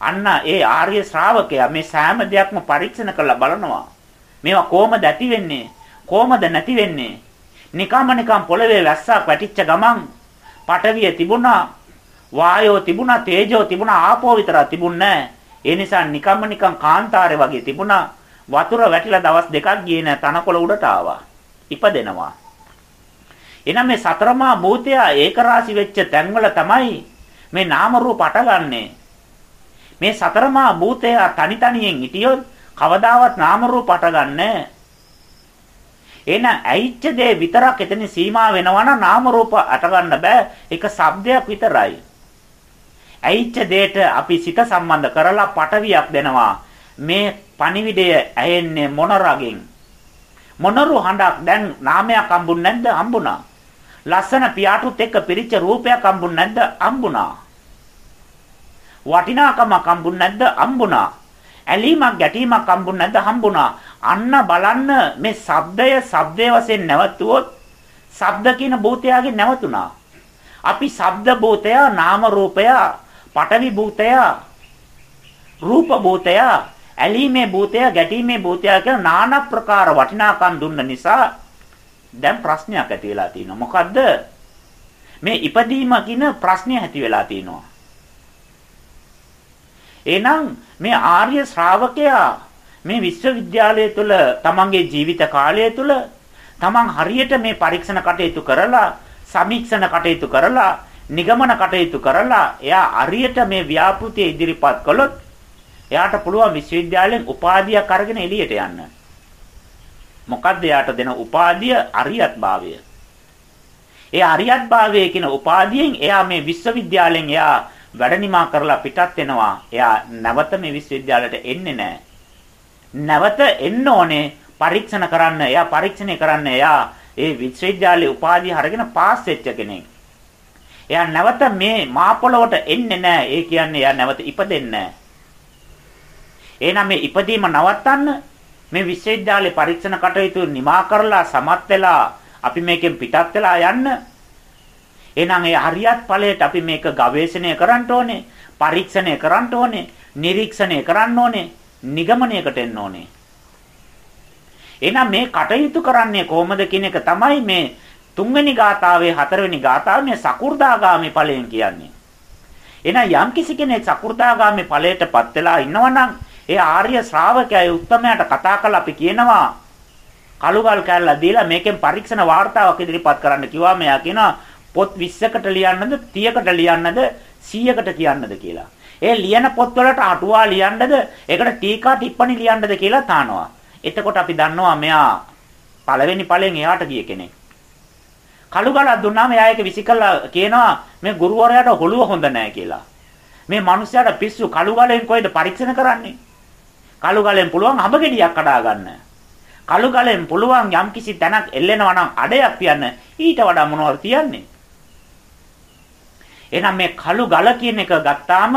අන්න ඒ ආර්ය ශ්‍රාවකයා මේ සෑම දෙයක්ම පරීක්ෂණ කරලා බලනවා. මේවා කොහොමද ඇති වෙන්නේ? කොහොමද නැති වෙන්නේ? නිකම්ම නිකම් පොළවේ වැස්සක් වැටිච්ච ගමන් පටවිය තිබුණා, වායෝ තිබුණා, තේජෝ තිබුණා, ආපෝ විතරක් තිබුණේ ඒ නිසා නිකම්ම නිකම් කාන්තාරේ වගේ තිබුණා. වතුර වැටිලා දවස් දෙකක් ගියේ නැ තනකොළ උඩට ආවා. ඉපදෙනවා. එනම් මේ සතරමා භූතය ඒකරාශි වෙච්ච තැන්වල තමයි මේ නාම රූප අටගන්නේ. මේ සතරමා භූතය තනි තනියෙන් හිටියොත් කවදාවත් නාම රූප අටගන්නේ එහෙනම් ඇයිච්ච දේ විතරක් එතන සීමා වෙනවා නම් නාම රූප අටගන්න බෑ. ඒක ශබ්දයක් විතරයි. ඇයිච්ච දෙයට අපි සිත සම්බන්ධ කරලා පටවියක් දෙනවා. මේ පණිවිඩය ඇහෙන්නේ මොන රගෙන්? මොනරු හඬක් දැන් නාමයක් හම්බුනේ නැද්ද? හම්බුණා. ලස්සන පියාටුත් එක්ක පිරිච්ච රූපයක් හම්බුනේ නැද්ද? හම්බුණා. වටිනාකමක් හම්බුනේ නැද්ද? හම්බුණා. ඇලීමක් ගැටීමක් හම්බුනේ නැද්ද? හම්බුණා. අන්න බලන්න මේ ශබ්දය ශබ්දයේ වශයෙන් නැවතුවොත් ශබ්ද කියන භූතයාගේ නැවතුණා. අපි ශබ්ද භූතය, නාම රූපය, පඨවි භූතය, රූප භූතය, ඇලීමේ භූතය, ගැටීමේ භූතය කියන নানা ප්‍රකාර වටිනාකම් දුන්න නිසා දැන් ප්‍රශ්නයක් ඇති වෙලා තියෙනවා. මොකද්ද? මේ ඉපදීම කියන ප්‍රශ්නේ ඇති වෙලා තියෙනවා. එහෙනම් මේ ආර්ය ශ්‍රාවකයා මේ විශ්වවිද්‍යාලය තුළ තමන්ගේ ජීවිත කාලය තුළ තමන් හරියට මේ පරීක්ෂණ කටයුතු කරලා සමීක්ෂණ කටයුතු කරලා නිගමන කටයුතු කරලා එයා හරියට මේ ව්‍යාපෘතිය ඉදිරිපත් කළොත් එයාට පුළුවන් විශ්වවිද්‍යාලයෙන් උපාධියක් අරගෙන එළියට යන්න. මොකද්ද එයාට දෙන උපාධිය අරියත්භාවය. ඒ අරියත්භාවය කියන උපාධියෙන් එයා මේ විශ්වවිද්‍යාලයෙන් එයා වැඩනිමා කරලා පිටත් වෙනවා. එයා නැවත මේ විශ්වවිද්‍යාලයට එන්නේ නැහැ. නැවත එන්න ඕනේ පරීක්ෂණ කරන්න. එයා පරීක්ෂණය කරන්න. එයා ඒ විශ්වවිද්‍යාලයේ උපාධිය අරගෙන පාස් වෙච්ච කෙනෙක්. එයා නැවත මේ මාපොළවට එන්නේ නැහැ. ඒ කියන්නේ එයා නැවත ඉපදෙන්නේ නැහැ. එහෙනම් මේ ඉපදීම නවත්තන්න මේ විශ්වවිද්‍යාලේ පරීක්ෂණ කටයුතු නිමා කරලා සමත් වෙලා අපි මේකෙන් පිටත් වෙලා යන්න. එහෙනම් ඒ හරියත් ඵලයට අපි මේක ගවේෂණය කරන්න ඕනේ, පරීක්ෂණය කරන්න ඕනේ, නිරීක්ෂණය කරන්න ඕනේ, නිගමනයකට එන්න ඕනේ. එහෙනම් මේ කටයුතු කරන්නේ කොහොමද කියන එක තමයි මේ තුන්වෙනි ගාථාවේ හතරවෙනි ගාථාව මේ සකු르දාගාමි ඵලයෙන් කියන්නේ. එහෙනම් යම් කිසි කෙනෙක් සකු르දාගාමි ඵලයටපත් වෙලා ඉන්නවනම් ඒ ආර්ය ශ්‍රාවකයා උත්තමයාට කතා කරලා අපි කියනවා කළුගල් කැල්ල දීලා මේකෙන් පරීක්ෂණ වාර්තාවක් ඉදිරිපත් කරන්න කිව්වා මෙයා කියනවා පොත් 20කට ලියන්නද 30කට ලියන්නද 100කට කියන්නද කියලා. ඒ ලියන පොත්වලට අටුවා ලියන්නද ඒකට ටීකා ටිප්පණි ලියන්නද කියලා තානවා. එතකොට අපි දන්නවා මෙයා පළවෙනි ඵලෙන් එහාට ගිය කෙනෙක්. කළු ගලක් දුන්නාම එයා ඒක විසිකලා කියනවා මේ ගුරුවරයාට හොළුව හොඳ නැහැ කියලා. මේ මිනිස්යාට පිස්සු කළු ගලෙන් කොයිද පරීක්ෂණ කරන්නේ? කළු ගලෙන් පුළුවන් අඹ ගෙඩියක් කඩා ගන්න. කළු ගලෙන් පුළුවන් යම්කිසි තැනක් එල්ලෙනවා නම් අඩයක් තියන්න ඊට වඩා මොනවද තියන්නේ? එහෙනම් මේ කළු ගල කියන එක ගත්තාම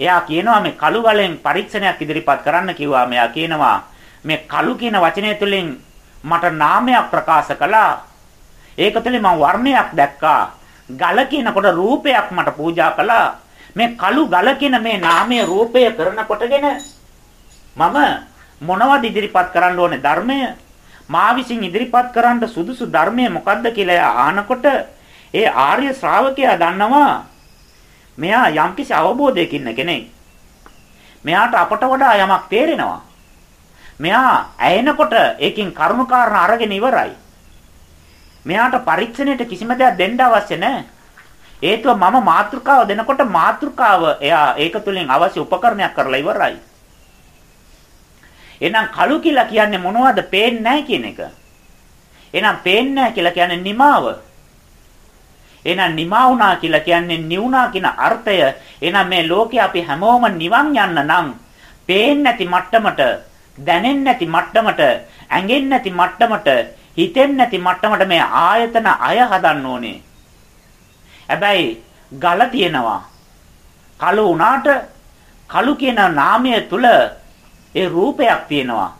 එයා කියනවා මේ කළු ගලෙන් පරීක්ෂණයක් ඉදිරිපත් කරන්න කිව්වා. මෙයා කියනවා මේ කළු කියන වචනය තුළින් මට නාමයක් ප්‍රකාශ කළා. ඒක තුළින් මම වර්ණයක් දැක්කා. ගල කියනකොට රූපයක් මට පූජා කළා. මේ කළු ගල කියන මේ නාමයේ රූපය කරනකොටගෙන මම මොනවද ඉදිරිපත් කරන්න ඕනේ ධර්මය? මා විසින් ඉදිරිපත් කරන්න සුදුසු ධර්මය මොකද්ද කියලා ආනකොට ඒ ආර්ය ශ්‍රාවකයා දන්නවා මෙයා යම්කිසි අවබෝධයකින් ඉන්න කෙනෙක්. මෙයාට අපට වඩා යමක් තේරෙනවා. මෙයා ඇයෙනකොට ඒකෙන් කරුණාකාරණ අරගෙන ඉවරයි. මෙයාට පරීක්ෂණයට කිසිම දෙයක් දෙන්න අවශ්‍ය නැහැ. හේතුව මම මාතෘකාව දෙනකොට මාතෘකාව එයා ඒක තුලින් අවශ්‍ය උපකරණයක් කරලා ඉවරයි. එහෙනම් කළු කියලා කියන්නේ මොනවද? පේන්නේ නැහැ කියන එක. එහෙනම් පේන්නේ නැහැ කියලා කියන්නේ නිමාව. එහෙනම් නිමා වුණා කියලා කියන්නේ නිවුණා කියන අර්ථය. එහෙනම් මේ ලෝකේ අපි හැමෝම නිවන් යන්න නම් පේන්නේ නැති මට්ටමට, දැනෙන්නේ නැති මට්ටමට, ඇඟෙන්නේ නැති මට්ටමට, හිතෙන්නේ නැති මට්ටමට මේ ආයතන අය හදන්න ඕනේ. හැබැයි ගල තියෙනවා. කළු වුණාට කළු කියන නාමය තුල ඒ රූපයක් තියෙනවා.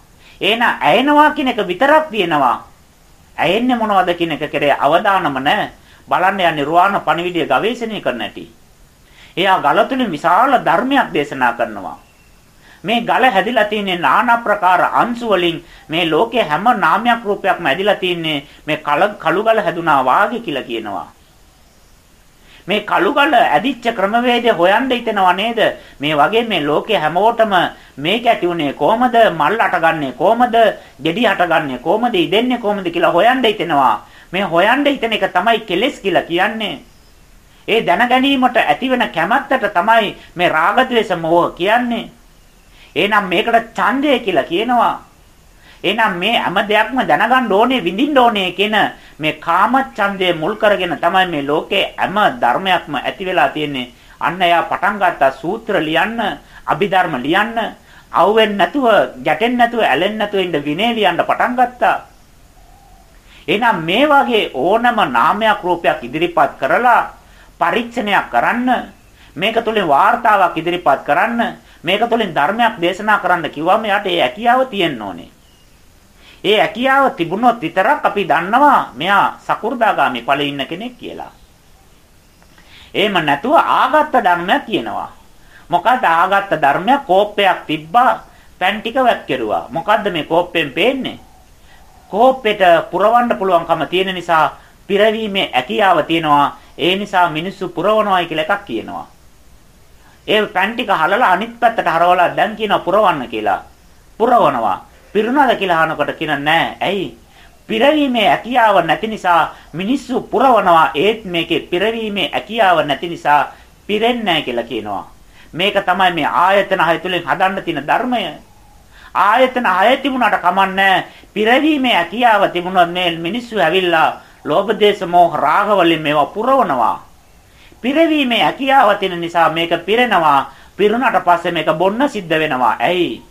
එහෙනම් ඇයෙනවා කියන එක විතරක් තියෙනවා. ඇයෙන්නේ මොනවද කියන එක කෙරේ අවධානම නැහැ. බලන්න යා නිර්වාණ පණිවිඩය ගවේෂණය කරන්න ඇති. එයා ගල තුලින් විශාල ධර්මයක් දේශනා කරනවා. මේ ගල හැදිලා තියෙන්නේ নানা ප්‍රකාර අංශු වලින් මේ ලෝකයේ හැම නාමයක් රූපයක්ම ඇදිලා තින්නේ මේ කළු ගල හැදුනා වාගේ කියලා කියනවා. මේ කළුගල ඇදිච්ච ක්‍රමවේදය හොයන්න හිතෙනව නේද? මේ වගේ මේ ලෝකේ හැමෝටම මේක ඇති උනේ කොහමද? මල් අටගන්නේ කොහමද? ගෙඩි අටගන්නේ කොහමද? ඉදෙන්නේ කොහමද කියලා හොයන්න හිතෙනවා. මේ හොයන්න හිතන එක තමයි කෙලෙස් කියලා කියන්නේ. ඒ දැන ගැනීමට ඇතිවෙන කැමැත්තට තමයි මේ රාග ద్వේෂ මොහ කියන්නේ. එහෙනම් මේකට ඡන්දය කියලා කියනවා. එහෙනම් මේ හැම දෙයක්ම දැනගන්න ඕනේ විඳින්න ඕනේ කියන මේ කාමච්ඡන්දය මුල් කරගෙන තමයි මේ ලෝකේ හැම ධර්මයක්ම ඇති වෙලා තියෙන්නේ. අන්න එයා පටන් ගත්තා සූත්‍ර ලියන්න, අභිධර්ම ලියන්න, අවුෙන් නැතුව, ගැටෙන් නැතුව, ඇලෙන් නැතුව ඉන්න විනය ලියන්න පටන් ගත්තා. එහෙනම් මේ වගේ ඕනම නාමයක් රූපයක් ඉදිරිපත් කරලා පරීක්ෂණයක් කරන්න මේක තුළින් වාර්තාවක් ඉදිරිපත් කරන්න මේක තුළින් ධර්මයක් දේශනා කරන්න කිව්වම යාට ඒ හැකියාව තියෙන්න ඕනේ. ඒ හැකියාව තිබුණොත් විතරක් අපි දන්නවා මෙයා සකු르දාගාමි ඵලෙ ඉන්න කෙනෙක් කියලා. එහෙම නැතුව ආගත්ත ධර්මයක් කියනවා. මොකද ආගත්ත ධර්මයක් කෝප්පයක් තිබ්බා පෑන් ටික වැක්කිරුවා. මොකද්ද මේ කෝප්පෙන් පේන්නේ? කෝප්පෙට පුරවන්න පුළුවන්කම තියෙන නිසා පිරවීමේ හැකියාව තියෙනවා. ඒ නිසා මිනිස්සු පුරවනවායි කියලා එකක් කියනවා. ඒ පෑන් ටික හලලා අනිත් පැත්තට හරවලා දැන් කියනවා පුරවන්න කියලා. පුරවනවා. පිරුණාද කියලා අහනකොට කියන නෑ. ඇයි? පිරවීමේ හැකියාව නැති නිසා මිනිස්සු පුරවනවා. ඒත් මේකේ පිරවීමේ හැකියාව නැති නිසා පිරෙන්නේ නැහැ කියලා කියනවා. මේක තමයි මේ ආයතන හය තුලින් හදන්න තියෙන ධර්මය. ආයතන හය තිබුණාට කමන්නේ පිරවීමේ හැකියාව තිබුණොත් මේ මිනිස්සු ඇවිල්ලා ලෝභ දේශ මොහ රාග වලින් මේවා පුරවනවා. පිරවීමේ හැකියාව තියෙන නිසා මේක පිරෙනවා. පිරුණාට පස්සේ මේක බොන්න සිද්ධ වෙනවා. ඇයි?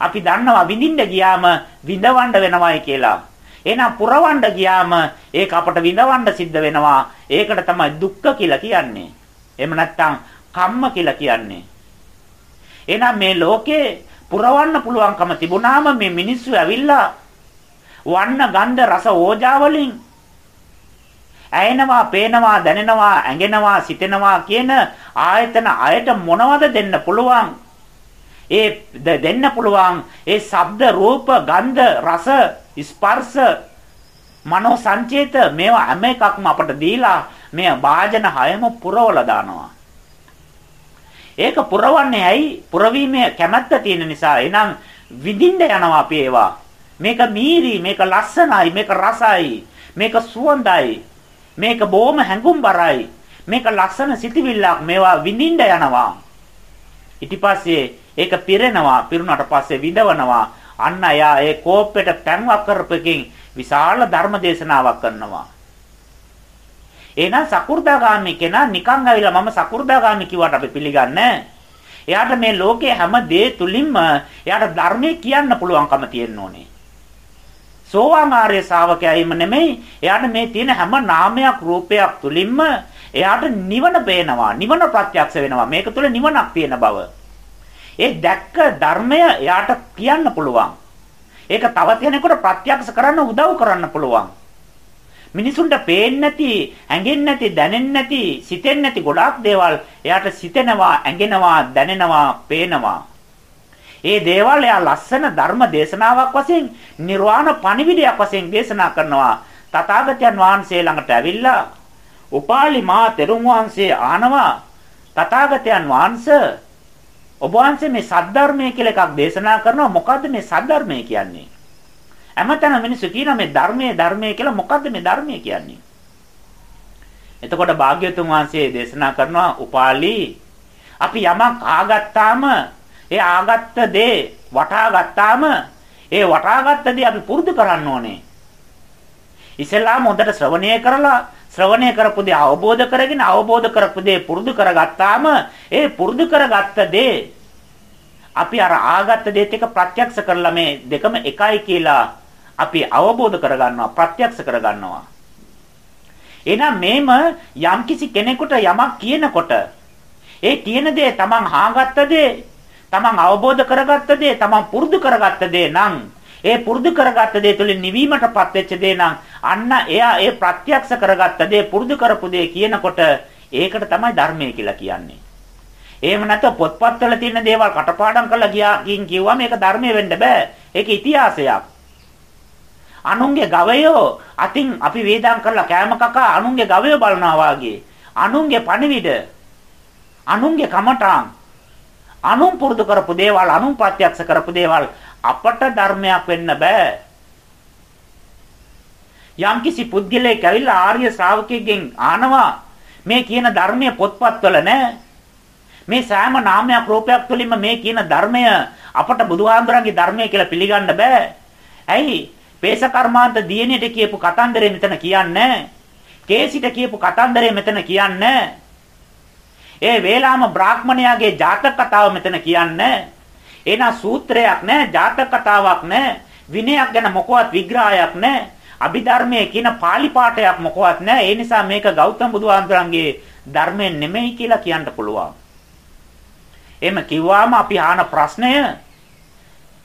අපි දන්නවා විඳින්න ගියාම විඳවන්න වෙනවයි කියලා. එහෙනම් පුරවන්න ගියාම ඒක අපට විඳවන්න සිද්ධ වෙනවා. ඒකට තමයි දුක්ඛ කියලා කියන්නේ. එහෙම නැත්නම් කම්ම කියලා කියන්නේ. එහෙනම් මේ ලෝකේ පුරවන්න පුළුවන්කම තිබුණාම මේ මිනිස්සු ඇවිල්ලා වන්න ගන්ධ රස ඕජා වලින් ඇයෙනවා, පේනවා, දැනෙනවා, ඇඟෙනවා, සිතෙනවා කියන ආයතන අයට මොනවද දෙන්න පුළුවන්? ඒ දෙන්න පුළුවන් ඒ ශබ්ද, රූප, ගන්ධ, රස, ස්පර්ශ, මනෝ සංචේත මේවා හැම එකක්ම අපට දීලා මේ වාජන හයම පුරවලා දානවා. ඒක පුරවන්නේ ඇයි? පුරවීමේ කැමැත්ත තියෙන නිසා. එහෙනම් විඳින්න යනවා අපි ඒවා. මේක මීරි, මේක ලස්සනයි, මේක රසයි, මේක සුවඳයි. මේක බොහොම හැඟුම්බරයි. මේක ලස්සන සිටිවිල්ලක්. මේවා විඳින්න යනවා. ඊට පස්සේ ඒක පිරෙනවා. පිරුණාට පස්සේ විඳවනවා. අන්න එයා ඒ කෝප්පෙට පැන්වක් කරපෙකින් විශාල ධර්ම දේශනාවක් කරනවා. එහෙනම් සකු르දාගාමි කෙනා නිකන් ඇවිල්ලා මම සකු르දාගාමි කිව්වට අපි පිළිගන්නේ එයාට මේ ලෝකයේ හැම දේ තුලින්ම එයාට ධර්මයේ කියන්න පුළුවන්කම තියෙන්න ඕනේ. සෝවාන් ආර්ය ශාවකයායිම නෙමෙයි එයාට මේ තියෙන හැම නාමයක් රූපයක් තුලින්ම එයාට නිවන පේනවා නිවන ප්‍රත්‍යක්ෂ වෙනවා. මේක තුල නිවනක් තියෙන බව. ඒ දැක්ක ධර්මය එයාට කියන්න පුළුවන්. ඒක තව කෙනෙකුට ප්‍රත්‍යක්ෂ කරන්න උදව් කරන්න පුළුවන්. මිනිසුන්ට පේන්නේ නැති, ඇඟෙන්නේ නැති, දැනෙන්නේ නැති, සිතෙන්නේ නැති ගොඩාක් දේවල් එයාට සිතෙනවා, ඇඟෙනවා, දැනෙනවා, පේනවා. ඒ දේවල් එයා ලස්සන ධර්ම දේශනාවක් වශයෙන්, නිර්වාණ පණිවිඩයක් වශයෙන් දේශනා කරනවා. තථාගතයන් වහන්සේ ළඟට ඇවිල්ලා උපාලි මා තෙරුන් වහන්සේ ආනවා තථාගතයන් වහන්සේ ඔබ වහන්සේ මේ සද්ධර්මය කියලා එකක් දේශනා කරනවා මොකද්ද මේ සද්ධර්මය කියන්නේ හැමතැනම මිනිස්සු කියනවා මේ ධර්මයේ ධර්මයේ කියලා මොකද්ද මේ ධර්මයේ කියන්නේ? එතකොට භාග්‍යතුන් වහන්සේ දේශනා කරනවා උපාලි අපි යමක් ආගත්තාම ඒ ආගත්ත දේ වටා ගත්තාම ඒ වටාගත්ත දේ අපි පුරුදු කරන්න ඕනේ. ඉස්සෙල්ලාම හොඳට ශ්‍රවණය කරලා ශ්‍රවණය කරපු දේ අවබෝධ කරගෙන අවබෝධ කරපු දේ පුරුදු කරගත්තාම ඒ පුරුදු කරගත්ත දේ අපි අර ආගත්ත දේත් එක ප්‍රත්‍යක්ෂ කරලා මේ දෙකම එකයි කියලා අපි අවබෝධ කරගන්නවා ප්‍රත්‍යක්ෂ කරගන්නවා එහෙනම් මේම යම්කිසි කෙනෙකුට යමක් කියනකොට ඒ කියන දේ තමන් හාගත්ත දේ තමන් අවබෝධ කරගත්ත දේ තමන් පුරුදු කරගත්ත දේ නම් ඒ පුරුදු කරගත්ත දේ තුළින් නිවීමටපත් වෙච්ච දේ නම් අන්න එයා ඒ ප්‍රත්‍යක්ෂ කරගත්ත දේ පුරුදු කරපු දේ කියනකොට ඒකට තමයි ධර්මය කියලා කියන්නේ. එහෙම නැත්නම් පොත්පත්වල තියෙන දේවල් කටපාඩම් කරලා ගියාකින් කිව්වම ඒක ධර්මය වෙන්න බෑ. ඒක ඉතිහාසයක්. අනුන්ගේ ගවයෝ අතින් අපි වේදම් කරලා කෑම කකා අනුන්ගේ ගවයෝ බලනවා වාගේ. අනුන්ගේ පණිවිඩ අනුන්ගේ කමටාන් අනුන් පුරුදු කරපු දේවල් අනුන් ප්‍රත්‍යක්ෂ කරපු දේවල් අපට ධර්මයක් වෙන්න බෑ. යම්කිසි පුද්ගලයෙක් ඇවිල්ලා ආර්ය ශ්‍රාවකයෙක්ගෙන් ආනවා මේ කියන ධර්මයේ පොත්පත්වල නැහැ මේ සෑම නාමයක් රූපයක් තුළින්ම මේ කියන ධර්මය අපට බුදුහාමුදුරන්ගේ ධර්මය කියලා පිළිගන්න බෑ. ඇයි? පේස කර්මාන්ත දියණියට කියපු කතන්දරේ මෙතන කියන්නේ කේසිට කියපු කතන්දරේ මෙතන කියන්නේ ඒ වේලාම බ්‍රාහ්මණයාගේ ජාතක කතාව මෙතන කියන්නේ එනා සූත්‍රයක් නෑ ජාතක කතාවක් නෑ විනයක් ගැන මොකවත් විග්‍රහයක් නෑ අභිධර්මයේ කියන pāli පාඨයක් මොකවත් නෑ ඒ නිසා මේක ගෞතම බුදුහාමුදුරන්ගේ ධර්මයෙන් නෙමෙයි කියලා කියන්න පුළුවන් එහෙම කිව්වාම අපි අහන ප්‍රශ්නය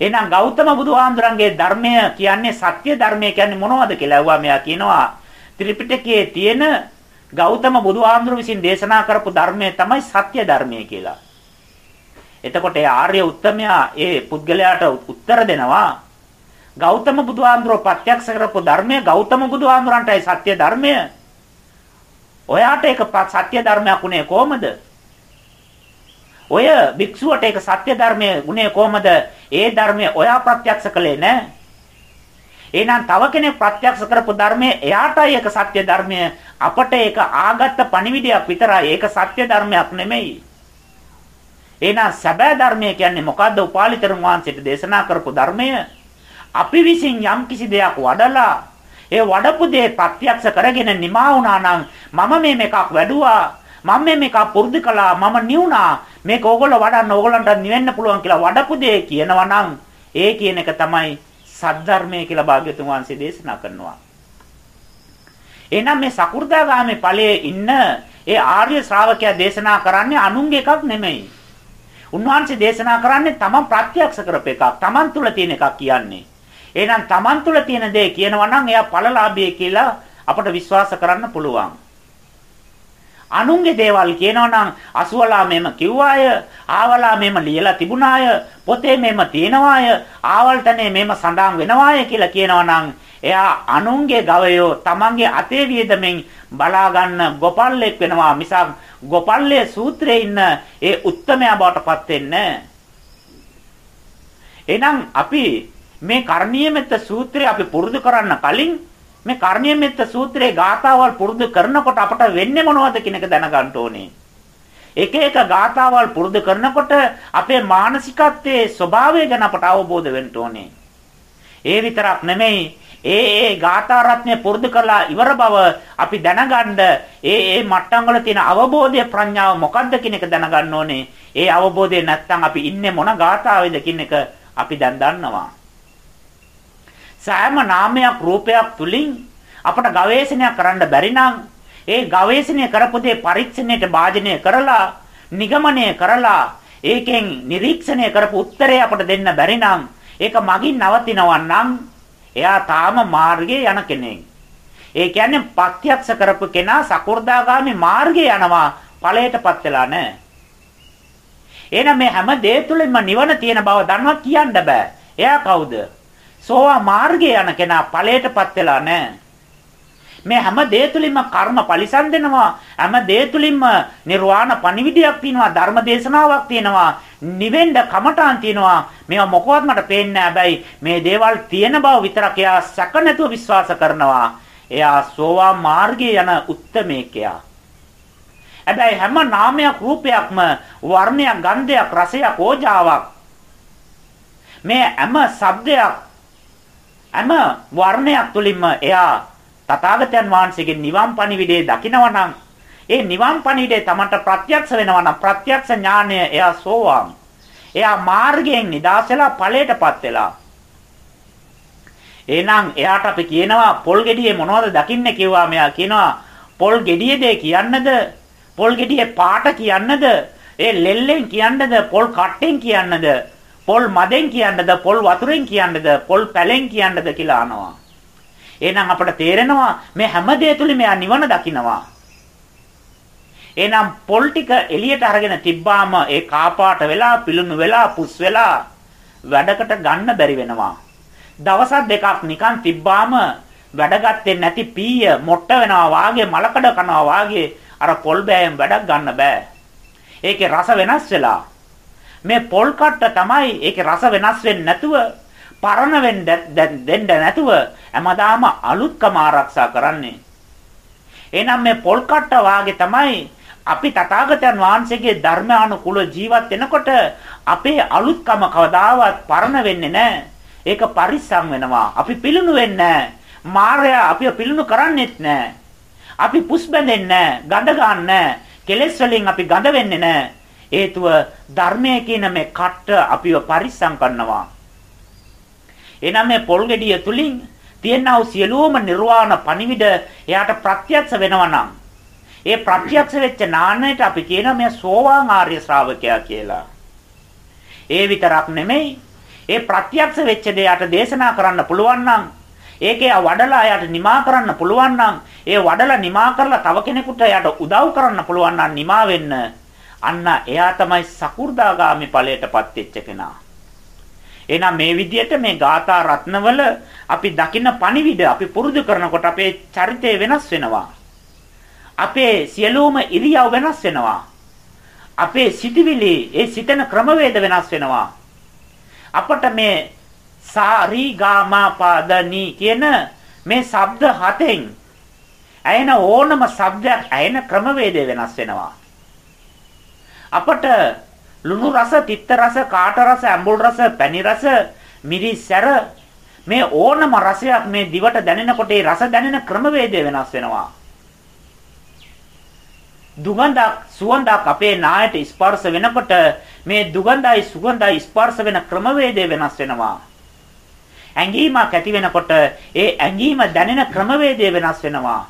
එහෙනම් ගෞතම බුදුහාමුදුරන්ගේ ධර්මය කියන්නේ සත්‍ය ධර්මය කියන්නේ මොනවද කියලා ඇහුවා මෙයා කියනවා ත්‍රිපිටකයේ තියෙන ගෞතම බුදුහාමුදුරු විසින් දේශනා කරපු ධර්මය තමයි සත්‍ය ධර්මය කියලා. එතකොට ඒ ආර්ය උත්තමයා ඒ පුද්ගලයාට උත්තර දෙනවා ගෞතම බුදුහාමුදුරුව ප්‍රත්‍යක්ෂ කරපු ධර්මය ගෞතම බුදුහාමුදුරන්ටයි සත්‍ය ධර්මය. ඔයාට ඒක සත්‍ය ධර්මයක් උනේ කොහමද? ඔය භික්ෂුවට ඒක සත්‍ය ධර්මයේ උනේ කොහමද? ඒ ධර්මය ඔයා ප්‍රත්‍යක්ෂ කළේ නැහැ. එහෙනම් තව කෙනෙක් ප්‍රත්‍යක්ෂ කරපු ධර්මයේ එයාටයි ඒක සත්‍ය ධර්මය. අපට ඒක ආගත්ත පණිවිඩයක් විතරයි. ඒක සත්‍ය ධර්මයක් නෙමෙයි. එහෙනම් සැබෑ ධර්මය කියන්නේ මොකද්ද? උපාලිතරුන් වහන්සේට දේශනා කරපු ධර්මය. අපි විසින් යම් කිසි දෙයක් වඩලා ඒ වඩපු දේ ප්‍රත්‍යක්ෂ කරගෙන නිමා වුණා නම් මම මේ මේකක් වැඩුවා. මම මේ මේක පුරුදු කළා මම නිවුණා මේක ඕගොල්ලෝ වඩන්න ඕගොල්ලන්ට නිවෙන්න පුළුවන් කියලා වඩපු දේ කියනවා නම් ඒ කියන එක තමයි සද්ධර්මය කියලා භාග්‍යතුන් වහන්සේ දේශනා කරනවා. එහෙනම් මේ සකු르දාගාමී ඵලයේ ඉන්න ඒ ආර්ය ශ්‍රාවකයා දේශනා කරන්නේ අනුන්ගේ එකක් නෙමෙයි. උන්වහන්සේ දේශනා කරන්නේ තමන් ප්‍රත්‍යක්ෂ කරප එකක්. තමන් තුල තියෙන එකක් කියන්නේ. එහෙනම් තමන් තුල තියෙන දේ කියනවා නම් එයා ඵලලාභී කියලා අපට විශ්වාස කරන්න පුළුවන්. අනුන්ගේ දේවල් කියනවනම් අසුවලා මෙම කිව්වාය ආවලා මෙම ලියලා තිබුණාය පොතේ මෙම තියෙනවාය ආවල්ටනේ මෙම සඳහන් වෙනවාය කියලා කියනවනම් එයා අනුන්ගේ ගවයෝ තමන්ගේ අතේ වියදමෙන් බලා ගන්න ගොපල්ලෙක් වෙනවා මිසක් ගොපල්ලේ සූත්‍රයේ ඉන්න ඒ උත්තමයා බවටපත් වෙන්නේ එහෙනම් අපි මේ කරණීය මෙත්ත සූත්‍රය අපි පුරුදු කරන්න කලින් මේ කර්ණීය මෙත්ත සූත්‍රයේ ගාථාවල් පුරුදු කරනකොට අපට වෙන්නේ මොනවද කියන එක දැනගන්න ඕනේ. එක එක ගාථාවල් පුරුදු කරනකොට අපේ මානසිකත්වයේ ස්වභාවය ගැන අපට අවබෝධ වෙන්න ඕනේ. ඒ විතරක් නෙමෙයි ඒ ඒ ගාථා රත්නය පුරුදු කරලා ඉවර බව අපි දැනගන්න ඒ ඒ මට්ටම් වල තියෙන අවබෝධය ප්‍රඥාව මොකක්ද කියන එක දැනගන්න ඕනේ. ඒ අවබෝධය නැත්තම් අපි ඉන්නේ මොන ගාථාවේද කියන එක අපි දැන් දන්නවා. සෑම නාමයක් රූපයක් තුලින් අපට ගවේෂණයක් කරන්න බැරි නම් ඒ ගවේෂණය කරපු දේ පරීක්ෂණයට භාජනය කරලා නිගමනය කරලා ඒකෙන් නිරීක්ෂණය කරපු උත්තරය අපට දෙන්න බැරි නම් ඒක මගින් නවතිනවා නම් එයා තාම මාර්ගයේ යන කෙනෙක්. ඒ කියන්නේ ප්‍රත්‍යක්ෂ කරපු කෙනා සකු르දාගාමි මාර්ගයේ යනවා ඵලයටපත් වෙලා නැහැ. එහෙනම් මේ හැම දේ තුලින්ම නිවන තියෙන බව දන්නවා කියන්න බෑ. එයා කවුද? සෝවා මාර්ගයේ යන කෙනා ඵලයටපත් වෙලා නැහැ. මේ හැම දේ තුලින්ම කර්ම පරිසම් දෙනවා. හැම දේ තුලින්ම නිර්වාණ පණිවිඩයක් තියෙනවා, ධර්ම දේශනාවක් තියෙනවා, නිවෙන්න කමටාන් තියෙනවා. මේවා මොකවත් මට පේන්නේ හැබැයි මේ දේවල් තියෙන බව විතරක් එයා සැක නැතුව විශ්වාස කරනවා. එයා සෝවා මාර්ගයේ යන උත්තමේකයා. හැබැයි හැම නාමයක් රූපයක්ම වර්ණයක් ගන්ධයක් රසයක් ඕජාවක් මේ හැම શબ્දයක් හැම වර්ණයක් තුලින්ම එයා තථාගතයන් වහන්සේගේ නිවන් පණිවිඩය දකිනවා නම් ඒ නිවන් පණිවිඩය තමන්ට ප්‍රත්‍යක්ෂ වෙනවා නම් ප්‍රත්‍යක්ෂ ඥානය එයා සෝවාන්. එයා මාර්ගයෙන් නිදාස් වෙලා ඵලයටපත් වෙලා. එහෙනම් එයාට අපි කියනවා පොල් ගෙඩියේ මොනවද දකින්නේ කිව්වා මෙයා කියනවා පොල් ගෙඩියේද කියන්නද පොල් ගෙඩියේ පාට කියන්නද ඒ ලෙල්ලෙන් කියන්නද පොල් කට්ටෙන් කියන්නද පොල් මදෙන් කියන්නද පොල් වතුරෙන් කියන්නද පොල් පැලෙන් කියන්නද කියලා අහනවා. එහෙනම් අපට තේරෙනවා මේ හැම දෙය තුලින් මෙයා නිවන දකිනවා. එහෙනම් පොල් ටික එළියට අරගෙන තිබ්බාම ඒ කාපාට වෙලා පිලුණු වෙලා පුස් වෙලා වැඩකට ගන්න බැරි වෙනවා. දවසක් දෙකක් නිකන් තිබ්බාම වැඩගත්තේ නැති පීය මොට්ට වෙනවා වාගේ මලකඩ කනවා වාගේ අර පොල් බෑයෙන් වැඩක් ගන්න බෑ. ඒකේ රස වෙනස් වෙලා මේ පොල් කට්ට තමයි ඒකේ රස වෙනස් වෙන්නේ නැතුව පරණ වෙන්න දෙන්න නැතුව හැමදාම අලුත්කම ආරක්ෂා කරන්නේ. එහෙනම් මේ පොල් කට්ට වාගේ තමයි අපි තථාගතයන් වහන්සේගේ ධර්මානුකූල ජීවත් වෙනකොට අපේ අලුත්කම කවදාවත් පරණ වෙන්නේ නැහැ. ඒක පරිස්සම් වෙනවා. අපි පිළුණු වෙන්නේ නැහැ. මායя අපි පිළුණු කරන්නේත් නැහැ. අපි පුස් බැඳෙන්නේ නැහැ. ගඳ ගන්න නැහැ. කෙලෙස් වලින් අපි ගඳ වෙන්නේ නැහැ. හේතුව ධර්මයේ කියන මේ කට්ට අපිව පරිස්සම් කරනවා. එනනම් මේ පොල් ගෙඩිය තුලින් තියෙනා වූ සියලුම නිර්වාණ පණිවිඩ එයාට ප්‍රත්‍යක්ෂ වෙනවා නම් ඒ ප්‍රත්‍යක්ෂ වෙච්ච නාන්නයට අපි කියනවා මේ සෝවාන් ආර්ය ශ්‍රාවකයා කියලා. ඒ විතරක් නෙමෙයි ඒ ප්‍රත්‍යක්ෂ වෙච්ච දෙයට දේශනා කරන්න පුළුවන් නම් ඒකේ වඩලා එයාට නිමා කරන්න පුළුවන් නම් ඒ වඩලා නිමා කරලා තව කෙනෙකුට එයාට උදව් කරන්න පුළුවන් නම් නිමා වෙන්න අන්න එයා තමයි සකු르දාගාමි ඵලයටපත් වෙච්ච කෙනා. එහෙනම් මේ විදිහට මේ ગાථා රත්නවල අපි දකින්න පණිවිඩ අපි පුරුදු කරනකොට අපේ චරිතය වෙනස් වෙනවා. අපේ සියලුම ඉරියව් වෙනස් වෙනවා. අපේ සිතවිලි ඒ සිතන ක්‍රමවේද වෙනස් වෙනවා. අපට මේ සාරි ගාමා පාදනි කියන මේ ශබ්ද හතෙන් ඇයෙන ඕනම ශබ්දයක් ඇයෙන ක්‍රමවේදය වෙනස් වෙනවා. අපට ලුණු රස, තිත්ත රස, කාට රස, ඇඹුල් රස, පැණි රස, මිරිස් සැර මේ ඕනම රසයක් මේ දිවට දැනෙනකොට ඒ රස දැනෙන ක්‍රමවේදය වෙනස් වෙනවා. දුගඳක් සුවඳක් අපේ නායට ස්පර්ශ වෙනකොට මේ දුගඳයි සුගඳයි ස්පර්ශ වෙන ක්‍රමවේදය වෙනස් වෙනවා. ඇඟීමක් ඇති වෙනකොට ඒ ඇඟීම දැනෙන ක්‍රමවේදය වෙනස් වෙනවා.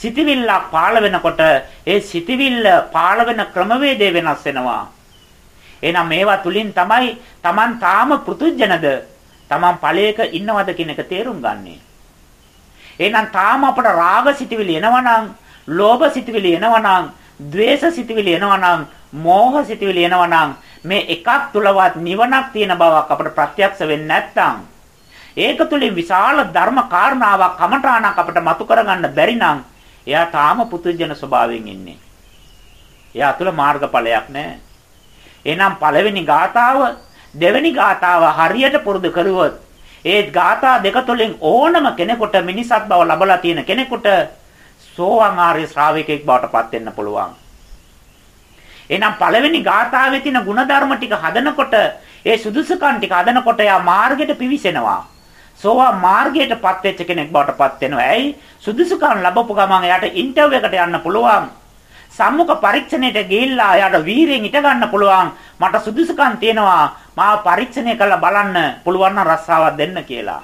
සිතවිල්ලක් පාළ වෙනකොට ඒ සිතවිල්ල පාළ වෙන ක්‍රමවේදය වෙනස් වෙනවා. එහෙනම් මේවා තුලින් තමයි Taman තාම පෘතුජනද Taman ඵලයක ඉන්නවද කියන එක තේරුම් ගන්නෙ. එහෙනම් තාම අපට රාග සිතවිලි එනවනම්, ලෝභ සිතවිලි එනවනම්, ද්වේෂ සිතවිලි එනවනම්, මෝහ සිතවිලි එනවනම් මේ එකක් තුලවත් නිවනක් තියෙන බවක් අපට ප්‍රත්‍යක්ෂ වෙන්නේ නැත්නම් ඒක තුලින් විශාල ධර්ම කාරණාවක් කමඨාණක් අපිට මතු කරගන්න බැරි නම් එයා තාම පුදුජන ස්වභාවයෙන් ඉන්නේ. එයා තුල මාර්ගඵලයක් නැහැ. එහෙනම් පළවෙනි ගාතාව දෙවෙනි ගාතාව හරියට පුරුදු කරුවොත් ඒ ගාථා දෙක තුළින් ඕනම කෙනෙකුට මිනිසත් බව ලබලා තියෙන කෙනෙකුට සෝවාන් ආර්ය ශ්‍රාවකෙක් බවට පත් වෙන්න පුළුවන්. එහෙනම් පළවෙනි ගාථාවේ තියෙන ಗುಣධර්ම ටික හදනකොට ඒ සුදුසුකම් ටික හදනකොට යා මාර්ගයට පිවිසෙනවා. සෝවා මාර්ගයටපත් වෙච්ච කෙනෙක් බවට පත් වෙනවා. ඇයි? සුදුසුකම් ලැබපු ගමන් එයාට ඉන්ටර්විව් එකට යන්න පුළුවන්. සම්මුඛ පරීක්ෂණයට ගිහිල්ලා එයාට වීරයෙන් ඉට ගන්න පුළුවන්. මට සුදුසුකම් තියෙනවා. මාව පරීක්ෂණය කරලා බලන්න පුළුවන් නම් රස්සාවක් දෙන්න කියලා.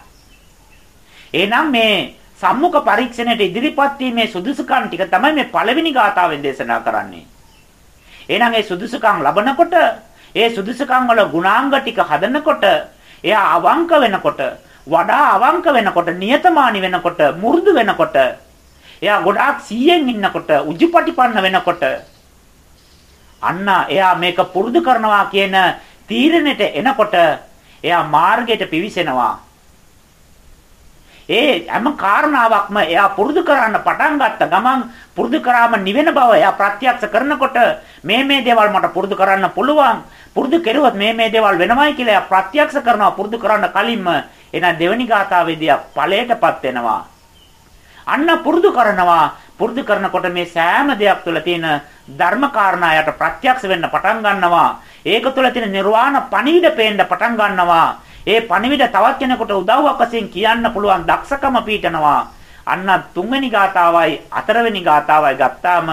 එහෙනම් මේ සම්මුඛ පරීක්ෂණයට ඉදිරිපත් වීමේ සුදුසුකම් ටික තමයි මේ පළවෙනි ගාථාවෙන් දේශනා කරන්නේ. එහෙනම් ඒ සුදුසුකම් ලබනකොට ඒ සුදුසුකම් වල ගුණාංග ටික හදනකොට එයා අවංක වෙනකොට වඩා අවංක වෙනකොට නියතමානි වෙනකොට මු르දු වෙනකොට එයා ගොඩාක් සීයෙන් ඉන්නකොට උජුපටිපන්න වෙනකොට අන්න එයා මේක පුරුදු කරනවා කියන තීරණයට එනකොට එයා මාර්ගයට පිවිසෙනවා. ඒ හැම කාරණාවක්ම එයා පුරුදු කරන්න පටන් ගත්ත ගමන් පුරුදු කරාම නිවෙන බව එයා ප්‍රත්‍යක්ෂ කරනකොට මේ මේ දේවල් මට පුරුදු කරන්න පුළුවන් පුරුදු කෙරුවොත් මේ මේ දේවල් වෙනවයි කියලා එයා ප්‍රත්‍යක්ෂ කරනවා පුරුදු කරන්න කලින්ම එන දෙවනි ගාථාවේදී ඵලයටපත් වෙනවා අන්න පුරුදු කරනවා පුරුදු කරනකොට මේ සෑම දෙයක් තුළ තියෙන ධර්ම කාරණායට ප්‍රත්‍යක්ෂ වෙන්න පටන් ගන්නවා ඒක තුළ තියෙන නිර්වාණ පණිවිඩ පේන්න පටන් ගන්නවා ඒ පණිවිඩ තවත් කෙනෙකුට උදව්වක් වශයෙන් කියන්න පුළුවන් දක්ෂකම පීඨනවා. අන්න තුන්වෙනි ගාතාවයි හතරවෙනි ගාතාවයි ගත්තාම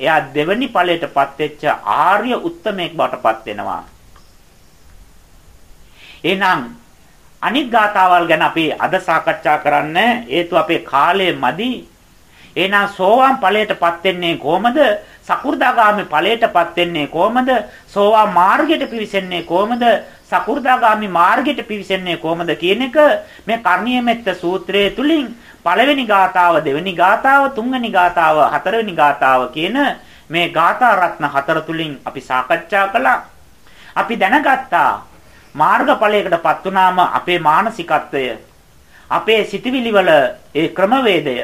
එයා දෙවෙනි ඵලයටපත් වෙච්ච ආර්ය උත්තමයෙක් බවටපත් වෙනවා. එහෙනම් අනිත් ගාතාවල් ගැන අපි අද සාකච්ඡා කරන්න හේතු අපේ කාලය මදි. එහෙනම් සෝවාන් ඵලයටපත් වෙන්නේ කොහමද? සකු르දාගාමි ඵලයටපත් වෙන්නේ කොහමද? සෝවාන් මාර්ගයට පිවිසෙන්නේ කොහමද? සකු르දාගාමි මාර්ගයට පිවිසෙන්නේ කොහොමද කියන එක මේ කර්ණීය මෙත්ත සූත්‍රයේ තුලින් පළවෙනි ගාතාව දෙවෙනි ගාතාව තුන්වෙනි ගාතාව හතරවෙනි ගාතාව කියන මේ ගාථා රත්න හතර තුලින් අපි සාකච්ඡා කළා. අපි දැනගත්තා මාර්ගඵලයකටපත් වුනාම අපේ මානසිකත්වය අපේ සිතවිලි වල ඒ ක්‍රමවේදය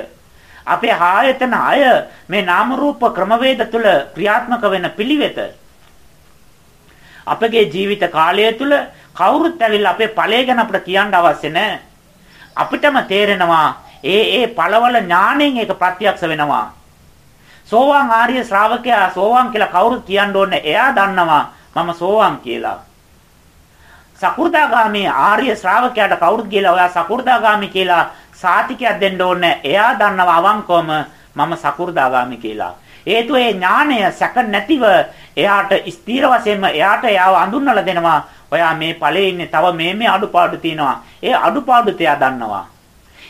අපේ ආයතන අය මේ නාම රූප ක්‍රමවේද තුල ක්‍රියාත්මක වෙන පිළිවෙත අපගේ ජීවිත කාලය තුල කවුරුත් ඇවිල්ලා අපේ ඵලය ගැන අපිට කියන්න අවශ්‍ය නැහැ. අපිටම තේරෙනවා ඒ ඒ ඵලවල ඥාණයෙන් ඒක ප්‍රත්‍යක්ෂ වෙනවා. සෝවාන් ආර්ය ශ්‍රාවකයා සෝවාන් කියලා කවුරුත් කියන්න ඕනේ. එයා දන්නවා මම සෝවාන් කියලා. සකු르දාගාමි ආර්ය ශ්‍රාවකයාට කවුරුද කියලා ඔයා සකු르දාගාමි කියලා සාතිකයක් දෙන්න ඕනේ. එයා දන්නවා අවංකවම මම සකු르දාගාමි කියලා. හේතුව ඒ ඥාණය සැක නැතිව එයාට ස්ථීර වශයෙන්ම එයාට යාව අඳුන්වලා දෙනවා. ඔයා මේ ඵලයේ ඉන්නේ තව මේ මේ අඩුපාඩු තියෙනවා. ඒ අඩුපාඩු තියා දන්නවා.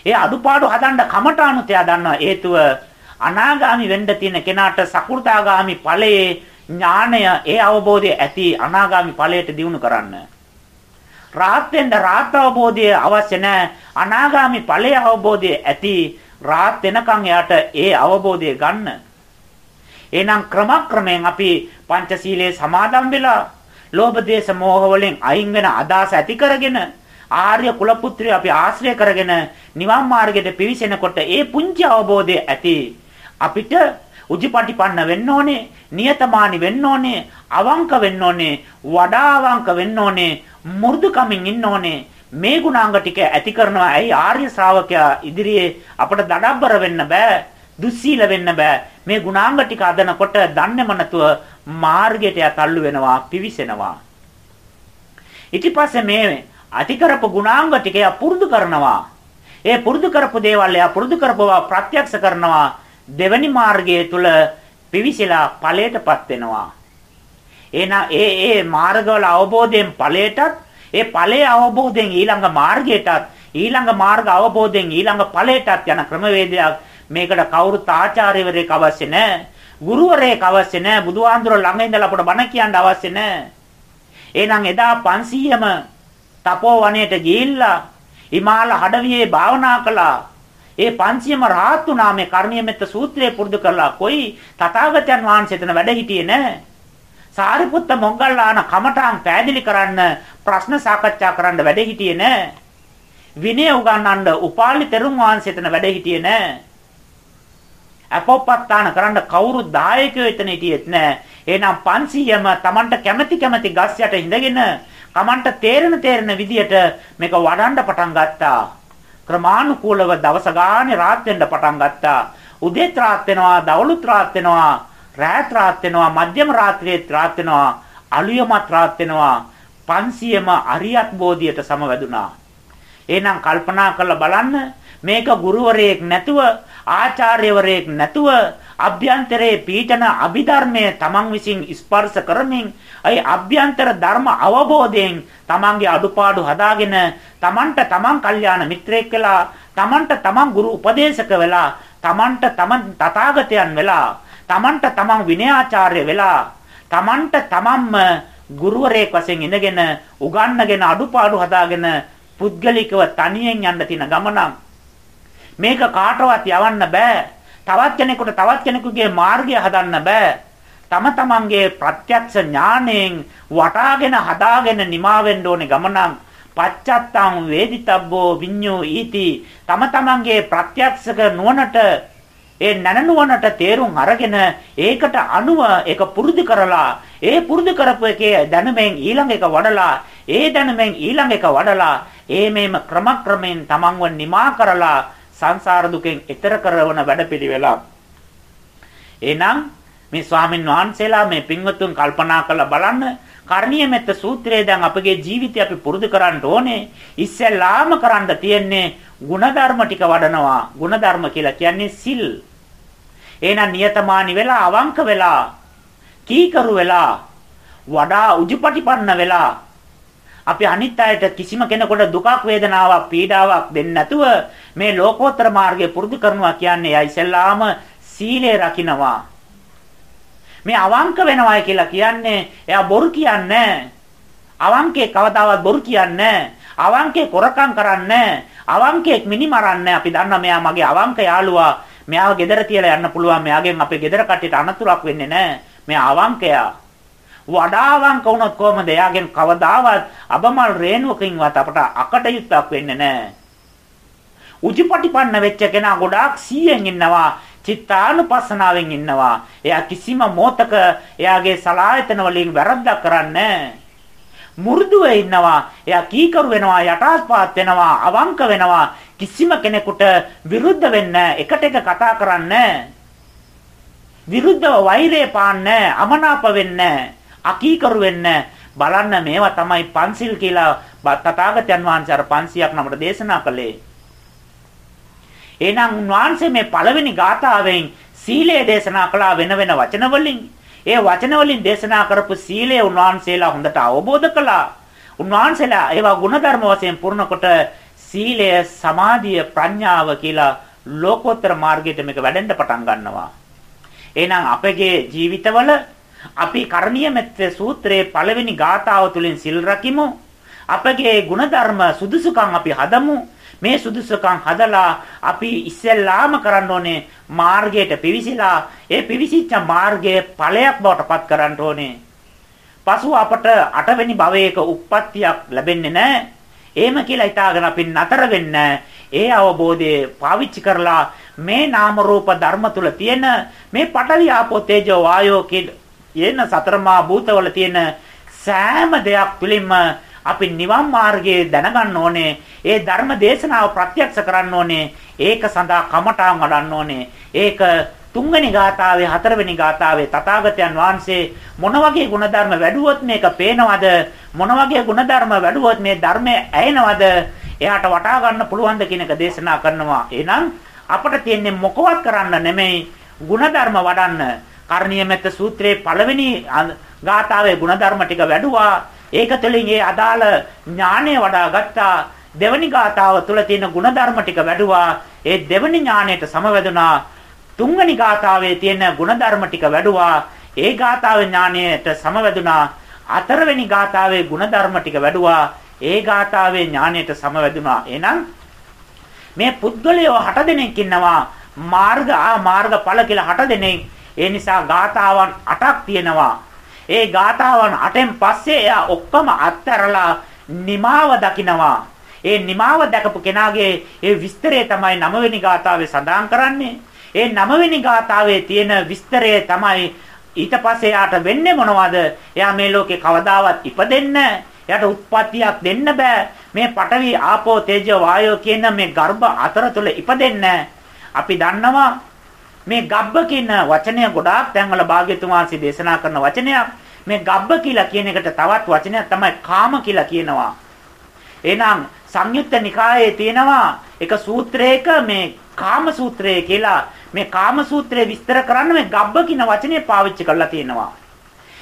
ඒ අඩුපාඩු හදන්න කමටාණු තියා දන්නවා. හේතුව අනාගාමි වෙන්න තියෙන කෙනාට සකු르දාගාමි ඵලයේ ඥාණය ඒ අවබෝධය ඇති අනාගාමි ඵලයට දියුණු කරන්න. රාහත් වෙන්න රාහත් අවබෝධය අවශ්‍ය නැහැ. අනාගාමි ඵලයේ අවබෝධය ඇති රාහත් වෙනකන් එයාට ඒ අවබෝධය ගන්න. එහෙනම් ක්‍රමක්‍රමයෙන් අපි පංචශීලයේ සමාදන් වෙලා ලෝභ දේශ මොහ වලින් අයින් වෙන අදහස ඇති කරගෙන ආර්ය කුල පුත්‍රය අපි ආශ්‍රය කරගෙන නිවන් මාර්ගයට පිවිසෙනකොට ඒ පුංචි අවබෝධය ඇති අපිට උජිපටිපන්න වෙන්න ඕනේ, නියතමානි වෙන්න ඕනේ, අවංක වෙන්න ඕනේ, වඩා අවංක වෙන්න ඕනේ, මෘදුකමින් ඉන්න ඕනේ. මේ ගුණාංග ටික ඇති කරනවා. ඇයි ආර්ය ශ්‍රාවකයා ඉදිරියේ අපට දඩබ්බර වෙන්න බෑ. දුස්සීල වෙන්න බෑ. මේ ගුණාංග ටික අදනකොට දන්නේම නැතුව මාර්ගයට යතල්ලු වෙනවා, පිවිසෙනවා. ඊට පස්සේ මේ අති කරපු ගුණාංග ටික පුරුදු කරනවා. ඒ පුරුදු කරපු දේවල් එයා පුරුදු කරපුවා ප්‍රත්‍යක්ෂ කරනවා. දෙවනි මාර්ගයේ තුල පිවිසලා ඵලයටපත් වෙනවා. එහෙනම් ඒ ඒ මාර්ගවල අවබෝධයෙන් ඵලයටත් ඒ ඵලයේ අවබෝධයෙන් ඊළඟ මාර්ගයටත් ඊළඟ මාර්ග අවබෝධයෙන් ඊළඟ ඵලයටත් යන ක්‍රමවේදයක් මේකට කවුරුත් ආචාර්යවරයෙක් අවශ්‍ය නැහැ. ගුරුවරයෙක් අවශ්‍ය නැහැ. බුදුහාඳුර ළඟ ඉඳලා අපට බණ කියන්න අවශ්‍ය නැහැ. එහෙනම් එදා 500ම තපෝ වනයේට ගිහිල්ලා හිමාල හඩවියේ භාවනා කළා. ඒ 500ම රාහත් වුණා මේ කර්ණීය මෙත්ත සූත්‍රය පුරුදු කරලා කොයි තථාගතයන් වහන්සේ එතන වැඩ හිටියේ නැහැ. සාරිපුත්ත මොග්ගල්ලාන කමඨාන් පැහැදිලි කරන්න ප්‍රශ්න සාකච්ඡා කරන්න වැඩ හිටියේ නැහැ. විනය උගන්වන්න උපාලි තෙරුන් වහන්සේ එතන වැඩ හිටියේ නැහැ. අපොප්පත්තාන කරන්න කවුරු දායකයෝ එතන හිටියෙත් නැහැ. එහෙනම් 500ම Tamanට කැමැති කැමැති ගස් යට ඉඳගෙන Tamanට තේරෙන තේරෙන විදියට මේක වඩන්න පටන් ගත්තා. ක්‍රමානුකූලව දවස ගානේ රාත් වෙන්න පටන් ගත්තා. උදේත් රාත් වෙනවා, දවල්ුත් රාත් වෙනවා, රාත් රාත් වෙනවා, මධ්‍යම රාත්‍රියේත් රාත් වෙනවා, අලුයමත් රාත් වෙනවා. 500ම අරියත් බෝධියට සමවැදුනා. එහෙනම් කල්පනා කරලා බලන්න මේක ගුරුවරයෙක් නැතුව ආචාර්යවරයෙක් නැතුව අභ්‍යන්තරයේ පීඨන අභිධර්මයේ තමන් විසින් ස්පර්ශ කරමින් අයි අභ්‍යන්තර ධර්ම අවබෝධයෙන් තමන්ගේ අඩුපාඩු හදාගෙන තමන්ට තමන් කල්යාණ මිත්‍රයෙක් වෙලා තමන්ට තමන් ගුරු උපදේශක වෙලා තමන්ට තමන් තථාගතයන් වෙලා තමන්ට තමන් විනයාචාර්ය වෙලා තමන්ට තමන්ම ගුරුවරයෙක් වශයෙන් ඉඳගෙන උගන්වගෙන අඩුපාඩු හදාගෙන පුද්ගලිකව තනියෙන් යන්න තියෙන ගමනක්. මේක කාටවත් යවන්න බෑ. තවත් කෙනෙකුට තවත් කෙනෙකුගේ මාර්ගය හදන්න බෑ. තම තමන්ගේ ප්‍රත්‍යක්ෂ ඥාණයෙන් වටාගෙන හදාගෙන නිමා වෙන්න ඕනේ ගමනක්. පච්චත්තං වේදිතබ්බෝ විඤ්ඤෝ ඊති තම තමන්ගේ ප්‍රත්‍යක්ෂක නුවණට ඒ නැනනුවණට තේරුම් අරගෙන ඒකට අනුව ඒක පුරුදු කරලා ඒ පුරුදු කරපු එකේ දැනුමෙන් ඊළඟ එක වඩලා ඒ දැනුමෙන් ඊළඟ එක වඩලා ඒ මේම ක්‍රමක්‍රමෙන් තමන්ව නිමා කරලා සංසාර දුකෙන් එතර කරවන වැඩපිළිවෙලක්. එහෙනම් මේ ස්වාමින් වහන්සේලා මේ පින්වත්තුන් කල්පනා කරලා බලන්න කරණීය මෙත්ත සූත්‍රය දැන් අපගේ ජීවිතය අපි පුරුදු කරන්න ඕනේ. ඉස්සෙල්ලාම කරන්න තියෙන්නේ ಗುಣධර්ම ටික වඩනවා. ಗುಣධර්ම කියලා කියන්නේ සිල්. එහෙනම් නියතමානි වෙලා අවංක වෙලා කීකරු වෙලා වඩා උජුපටිපන්න වෙලා අපි අනිත් අයට කිසිම කෙනෙකුට දුකක් වේදනාවක් පීඩාවක් දෙන්නේ නැතුව මේ ලෝකෝත්තර මාර්ගය පුරුදු කරනවා කියන්නේ එයා ඉස්සෙල්ලාම සීලය රකින්නවා. මේ අවංක වෙනවයි කියලා කියන්නේ එයා බොරු කියන්නේ අවංකේ කවදාවත් බොරු කියන්නේ අවංකේ කොරකම් කරන්නේ අවංකෙක් මිනි මරන්නේ අපි දන්නා මෙයා මගේ අවංක යාළුවා. මෙයාව ගෙදර තියලා යන්න පුළුවන්. මෙයාගෙන් අපේ ගෙදර කට්ටියට අනතුරක් වෙන්නේ නැහැ. මෙයා අවංකයා. වඩාවංක වුණොත් කොහමද එයාගෙන් කවදාවත් අබමල් රේණුවකින්වත් අපට අකටයුත්තක් වෙන්නේ නැහැ. උජිපටිපන්න වෙච්ච කෙනා ගොඩාක් සීයෙන් ඉන්නවා. චිත්තානුපස්සනාවෙන් ඉන්නවා. එයා කිසිම මොතක එයාගේ සලායතන වලින් වැරද්දක් කරන්නේ මු르දුව ඉන්නවා. එයා කීකරු වෙනවා, යටාත්පාත් වෙනවා, අවංක වෙනවා. කිසිම කෙනෙකුට විරුද්ධ වෙන්න එකට එක කතා කරන්නේ විරුද්ධව වෛරය පාන්නේ අමනාප වෙන්නේ අකීකරු වෙන්න බලන්න මේවා තමයි පන්සිල් කියලා තථාගතයන් වහන්සේ අර 500ක් නමට දේශනා කළේ. එහෙනම් උන්වහන්සේ මේ පළවෙනි ගාථාවෙන් සීලය දේශනා කළා වෙන වෙන වචන වලින්. ඒ වචන වලින් දේශනා කරපු සීලය උන්වහන්සේලා හොඳට අවබෝධ කළා. උන්වහන්සේලා ඒවා ಗುಣධර්ම වශයෙන් පුරනකොට සීලය, සමාධිය, ප්‍රඥාව කියලා ලෝකෝත්තර මාර්ගයට මේක වැඩෙන්න පටන් ගන්නවා. එහෙනම් අපගේ ජීවිතවල අපි කරණීය මෙත්ත සූත්‍රයේ පළවෙනි ගාථාව තුලින් සිල් රකිමු. අපගේ ಗುಣධර්ම සුදුසුකම් අපි හදමු. මේ සුදුසුකම් හදලා අපි ඉස්සෙල්ලාම කරන්න ඕනේ මාර්ගයට පිවිසිලා ඒ පිවිසිච්ච මාර්ගයේ ඵලයක් බවට පත් කරන්න ඕනේ. පසුව අපට අටවෙනි භවයක උප්පත්තියක් ලැබෙන්නේ නැහැ. එහෙම කියලා හිතාගෙන අපි නතර වෙන්න ඒ අවබෝධය පාවිච්චි කරලා මේ නාම රූප ධර්ම තුල තියෙන මේ පඨවි ආපෝ තේජෝ වායෝ කියන එන සතරමා භූතවල තියෙන සෑම දෙයක් පිළින්ම අපි නිවන් මාර්ගයේ දැනගන්න ඕනේ. ඒ ධර්ම දේශනාව ප්‍රත්‍යක්ෂ කරන්න ඕනේ. ඒක සඳහා කමඨාන් වඩන්න ඕනේ. ඒක තුන්වෙනි ගාථාවේ හතරවෙනි ගාථාවේ තථාගතයන් වහන්සේ මොන වගේ ಗುಣධර්ම වැඩුවොත් මේක පේනවද? මොන වගේ ಗುಣධර්ම වැඩුවොත් මේ ධර්මය ඇයෙනවද? එයාට වටා ගන්න පුළුවන්ද කියන එක දේශනා කරනවා. එහෙනම් අපට තියෙන්නේ මොකවත් කරන්න නෙමෙයි ಗುಣධර්ම වඩන්න. කර්ණීය මෙත්ත සූත්‍රයේ පළවෙනි ගාථාවේ ಗುಣධර්ම ටික වැඩුවා. ඒක තුළින් ඒ අදාළ ඥානය වඩා ගත්තා. දෙවනි ගාථාව තුළ තියෙන ಗುಣධර්ම ටික වැඩුවා. ඒ දෙවනි ඥාණයට සමවැදුනා. තුන්වෙනි ගාථාවේ තියෙන ಗುಣධර්ම ටික වැඩුවා. ඒ ගාථාවේ ඥාණයට සමවැදුනා. හතරවෙනි ගාථාවේ ಗುಣධර්ම ටික වැඩුවා. ඒ ගාථාවේ ඥාණයට සමවැදුනා. එහෙනම් මේ පුද්ගලයෝ 8 දෙනෙක් ඉන්නවා. මාර්ග ආ මාර්ගඵල කියලා 8 දෙනෙක්. ඒ නිසා ගාථාවන් 8ක් තියෙනවා. ඒ ගාථාවන් 8න් පස්සේ එයා ඔක්කොම අත්හැරලා නිමාව දකිනවා. ඒ නිමාව දැකපු කෙනාගේ ඒ විස්තරය තමයි 9 වෙනි ගාථාවේ සඳහන් කරන්නේ. ඒ නවවෙනි ගාථාවේ තියෙන විස්තරය තමයි ඊට පස්සේ යාට වෙන්නේ මොනවද? එයා මේ ලෝකේ කවදාවත් ඉපදෙන්න, එයාට උත්පත්තියක් දෙන්න බෑ. මේ පඨවි ආපෝ තේජෝ වායෝ කියන මේ ගර්භ අතර තුල ඉපදෙන්න. අපි දන්නවා මේ ගබ්බ කියන වචනය ගොඩාක් තැන්වල භාග්‍යතුන් වහන්සේ දේශනා කරන වචනයක්. මේ ගබ්බ කියලා කියන එකට තවත් වචනයක් තමයි කාම කියලා කියනවා. එහෙනම් සංයුත්ත නිකායේ තියෙනවා එක සූත්‍රයක මේ කාම සූත්‍රය කියලා මේ කාම සූත්‍රය විස්තර කරන්න මේ ගබ්බ කියන වචනේ පාවිච්චි කරලා තියෙනවා.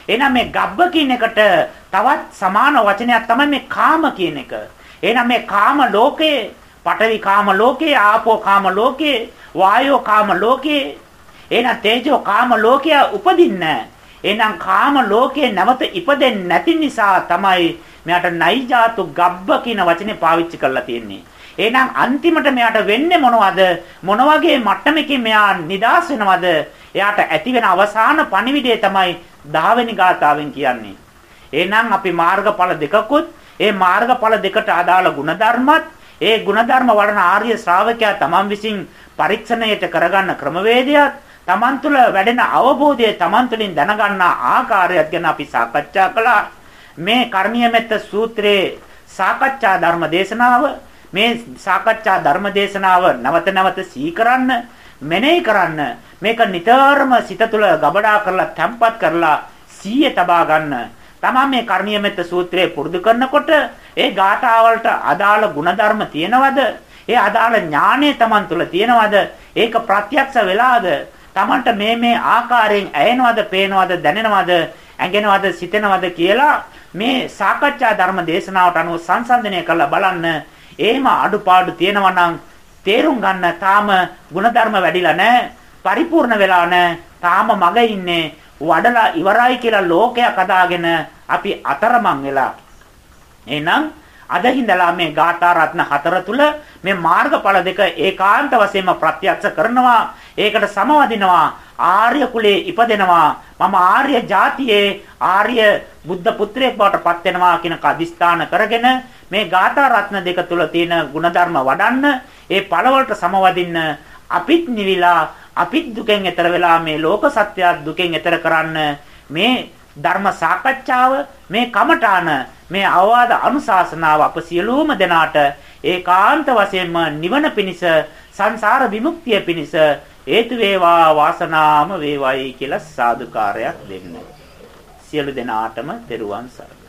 එහෙනම් මේ ගබ්බ කියන එකට තවත් සමාන වචනයක් තමයි මේ කාම කියන එක. එහෙනම් මේ කාම ලෝකේ, පඨවි කාම ලෝකේ, ආපෝ කාම ලෝකේ, වායෝ කාම ලෝකේ, එහෙනම් තේජෝ කාම ලෝකයේ උපදින්න. එහෙනම් කාම ලෝකේ නැවත ඉපදෙන්නේ නැති නිසා තමයි මෙයාට නයිජාතු ගබ්බ කියන වචනේ පාවිච්චි කරලා තියෙන්නේ. එහෙනම් අන්තිමට මෙයාට වෙන්නේ මොනවද? මොන වගේ මට්ටමකින් මෙයා නිදාස් වෙනවද? එයාට ඇති වෙන අවසාන පණිවිඩය තමයි 10 වෙනි ගාථාවෙන් කියන්නේ. එහෙනම් අපි මාර්ගඵල දෙකකුත් ඒ මාර්ගඵල දෙකට අදාළ ಗುಣධර්මත් ඒ ಗುಣධර්ම වඩන ආර්ය ශ්‍රාවකයා තමන් විසින් පරීක්ෂණයට කරගන්න ක්‍රමවේදයත් තමන් තුළ වැඩෙන අවබෝධය තමන් තුළින් දැනගන්නා ආකාරයත් ගැන අපි සාකච්ඡා කළා. මේ කර්ණීය මෙත්ත සූත්‍රයේ සාකච්ඡා ධර්ම දේශනාව මේ සාකච්ඡා ධර්ම දේශනාව නැවත නැවත සීකරන්න මෙනෙහි කරන්න මේක නිතරම සිත තුළ ගබඩා කරලා තැම්පත් කරලා සීයේ තබා ගන්න තමා මේ කර්ණීයමෙත්ත සූත්‍රය පුරුදු කරනකොට ඒ ගාථාවලට අදාළ ಗುಣධර්ම තියෙනවද? ඒ අදාළ ඥාණය Taman තුල තියෙනවද? ඒක ප්‍රත්‍යක්ෂ වෙලාද? Tamanට මේ මේ ආකාරයෙන් ඇයෙනවද, පේනවද, දැනෙනවද, ඇඟෙනවද, සිතෙනවද කියලා මේ සාකච්ඡා ධර්ම දේශනාවට අනුව සංසන්දනය කරලා බලන්න. එහෙම අඩුපාඩු තියෙනවා නම් තේරුම් ගන්න තාම ಗುಣධර්ම වැඩිලා නැහැ. පරිපූර්ණ වෙලා නැහැ. තාම මග ඉන්නේ. වඩලා ඉවරයි කියලා ලෝකයක් අදාගෙන අපි අතරමං වෙලා. එහෙනම් අද හිඳලා මේ ගාථා රත්න හතර තුල මේ මාර්ගඵල දෙක ඒකාන්ත වශයෙන්ම ප්‍රත්‍යක්ෂ කරනවා ඒකට සමවදිනවා ආර්ය කුලේ ඉපදෙනවා මම ආර්ය ජාතියේ ආර්ය බුද්ධ පුත්‍රයෙක් බවට පත් වෙනවා කියන කදිස්ථාන කරගෙන මේ ගාථා රත්න දෙක තුල තියෙන ಗುಣධර්ම වඩන්න ඒ පළවලට සමවදින්න අපිත් නිවිලා අපිත් දුකෙන් එතර වෙලා මේ ලෝක සත්‍ය දුකෙන් එතර කරන්න මේ ධර්ම සාකච්ඡාව මේ කමඨාන මේ අවවාද අනුශාසනාව අප සියලුම දෙනාට ඒකාන්ත වශයෙන්ම නිවන පිණිස සංසාර විමුක්තිය පිණිස හේතු වේවා වාසනාම වේවයි කියලා සාදුකාරයක් දෙන්න. සියලු දෙනාටම තෙරුවන් සරණයි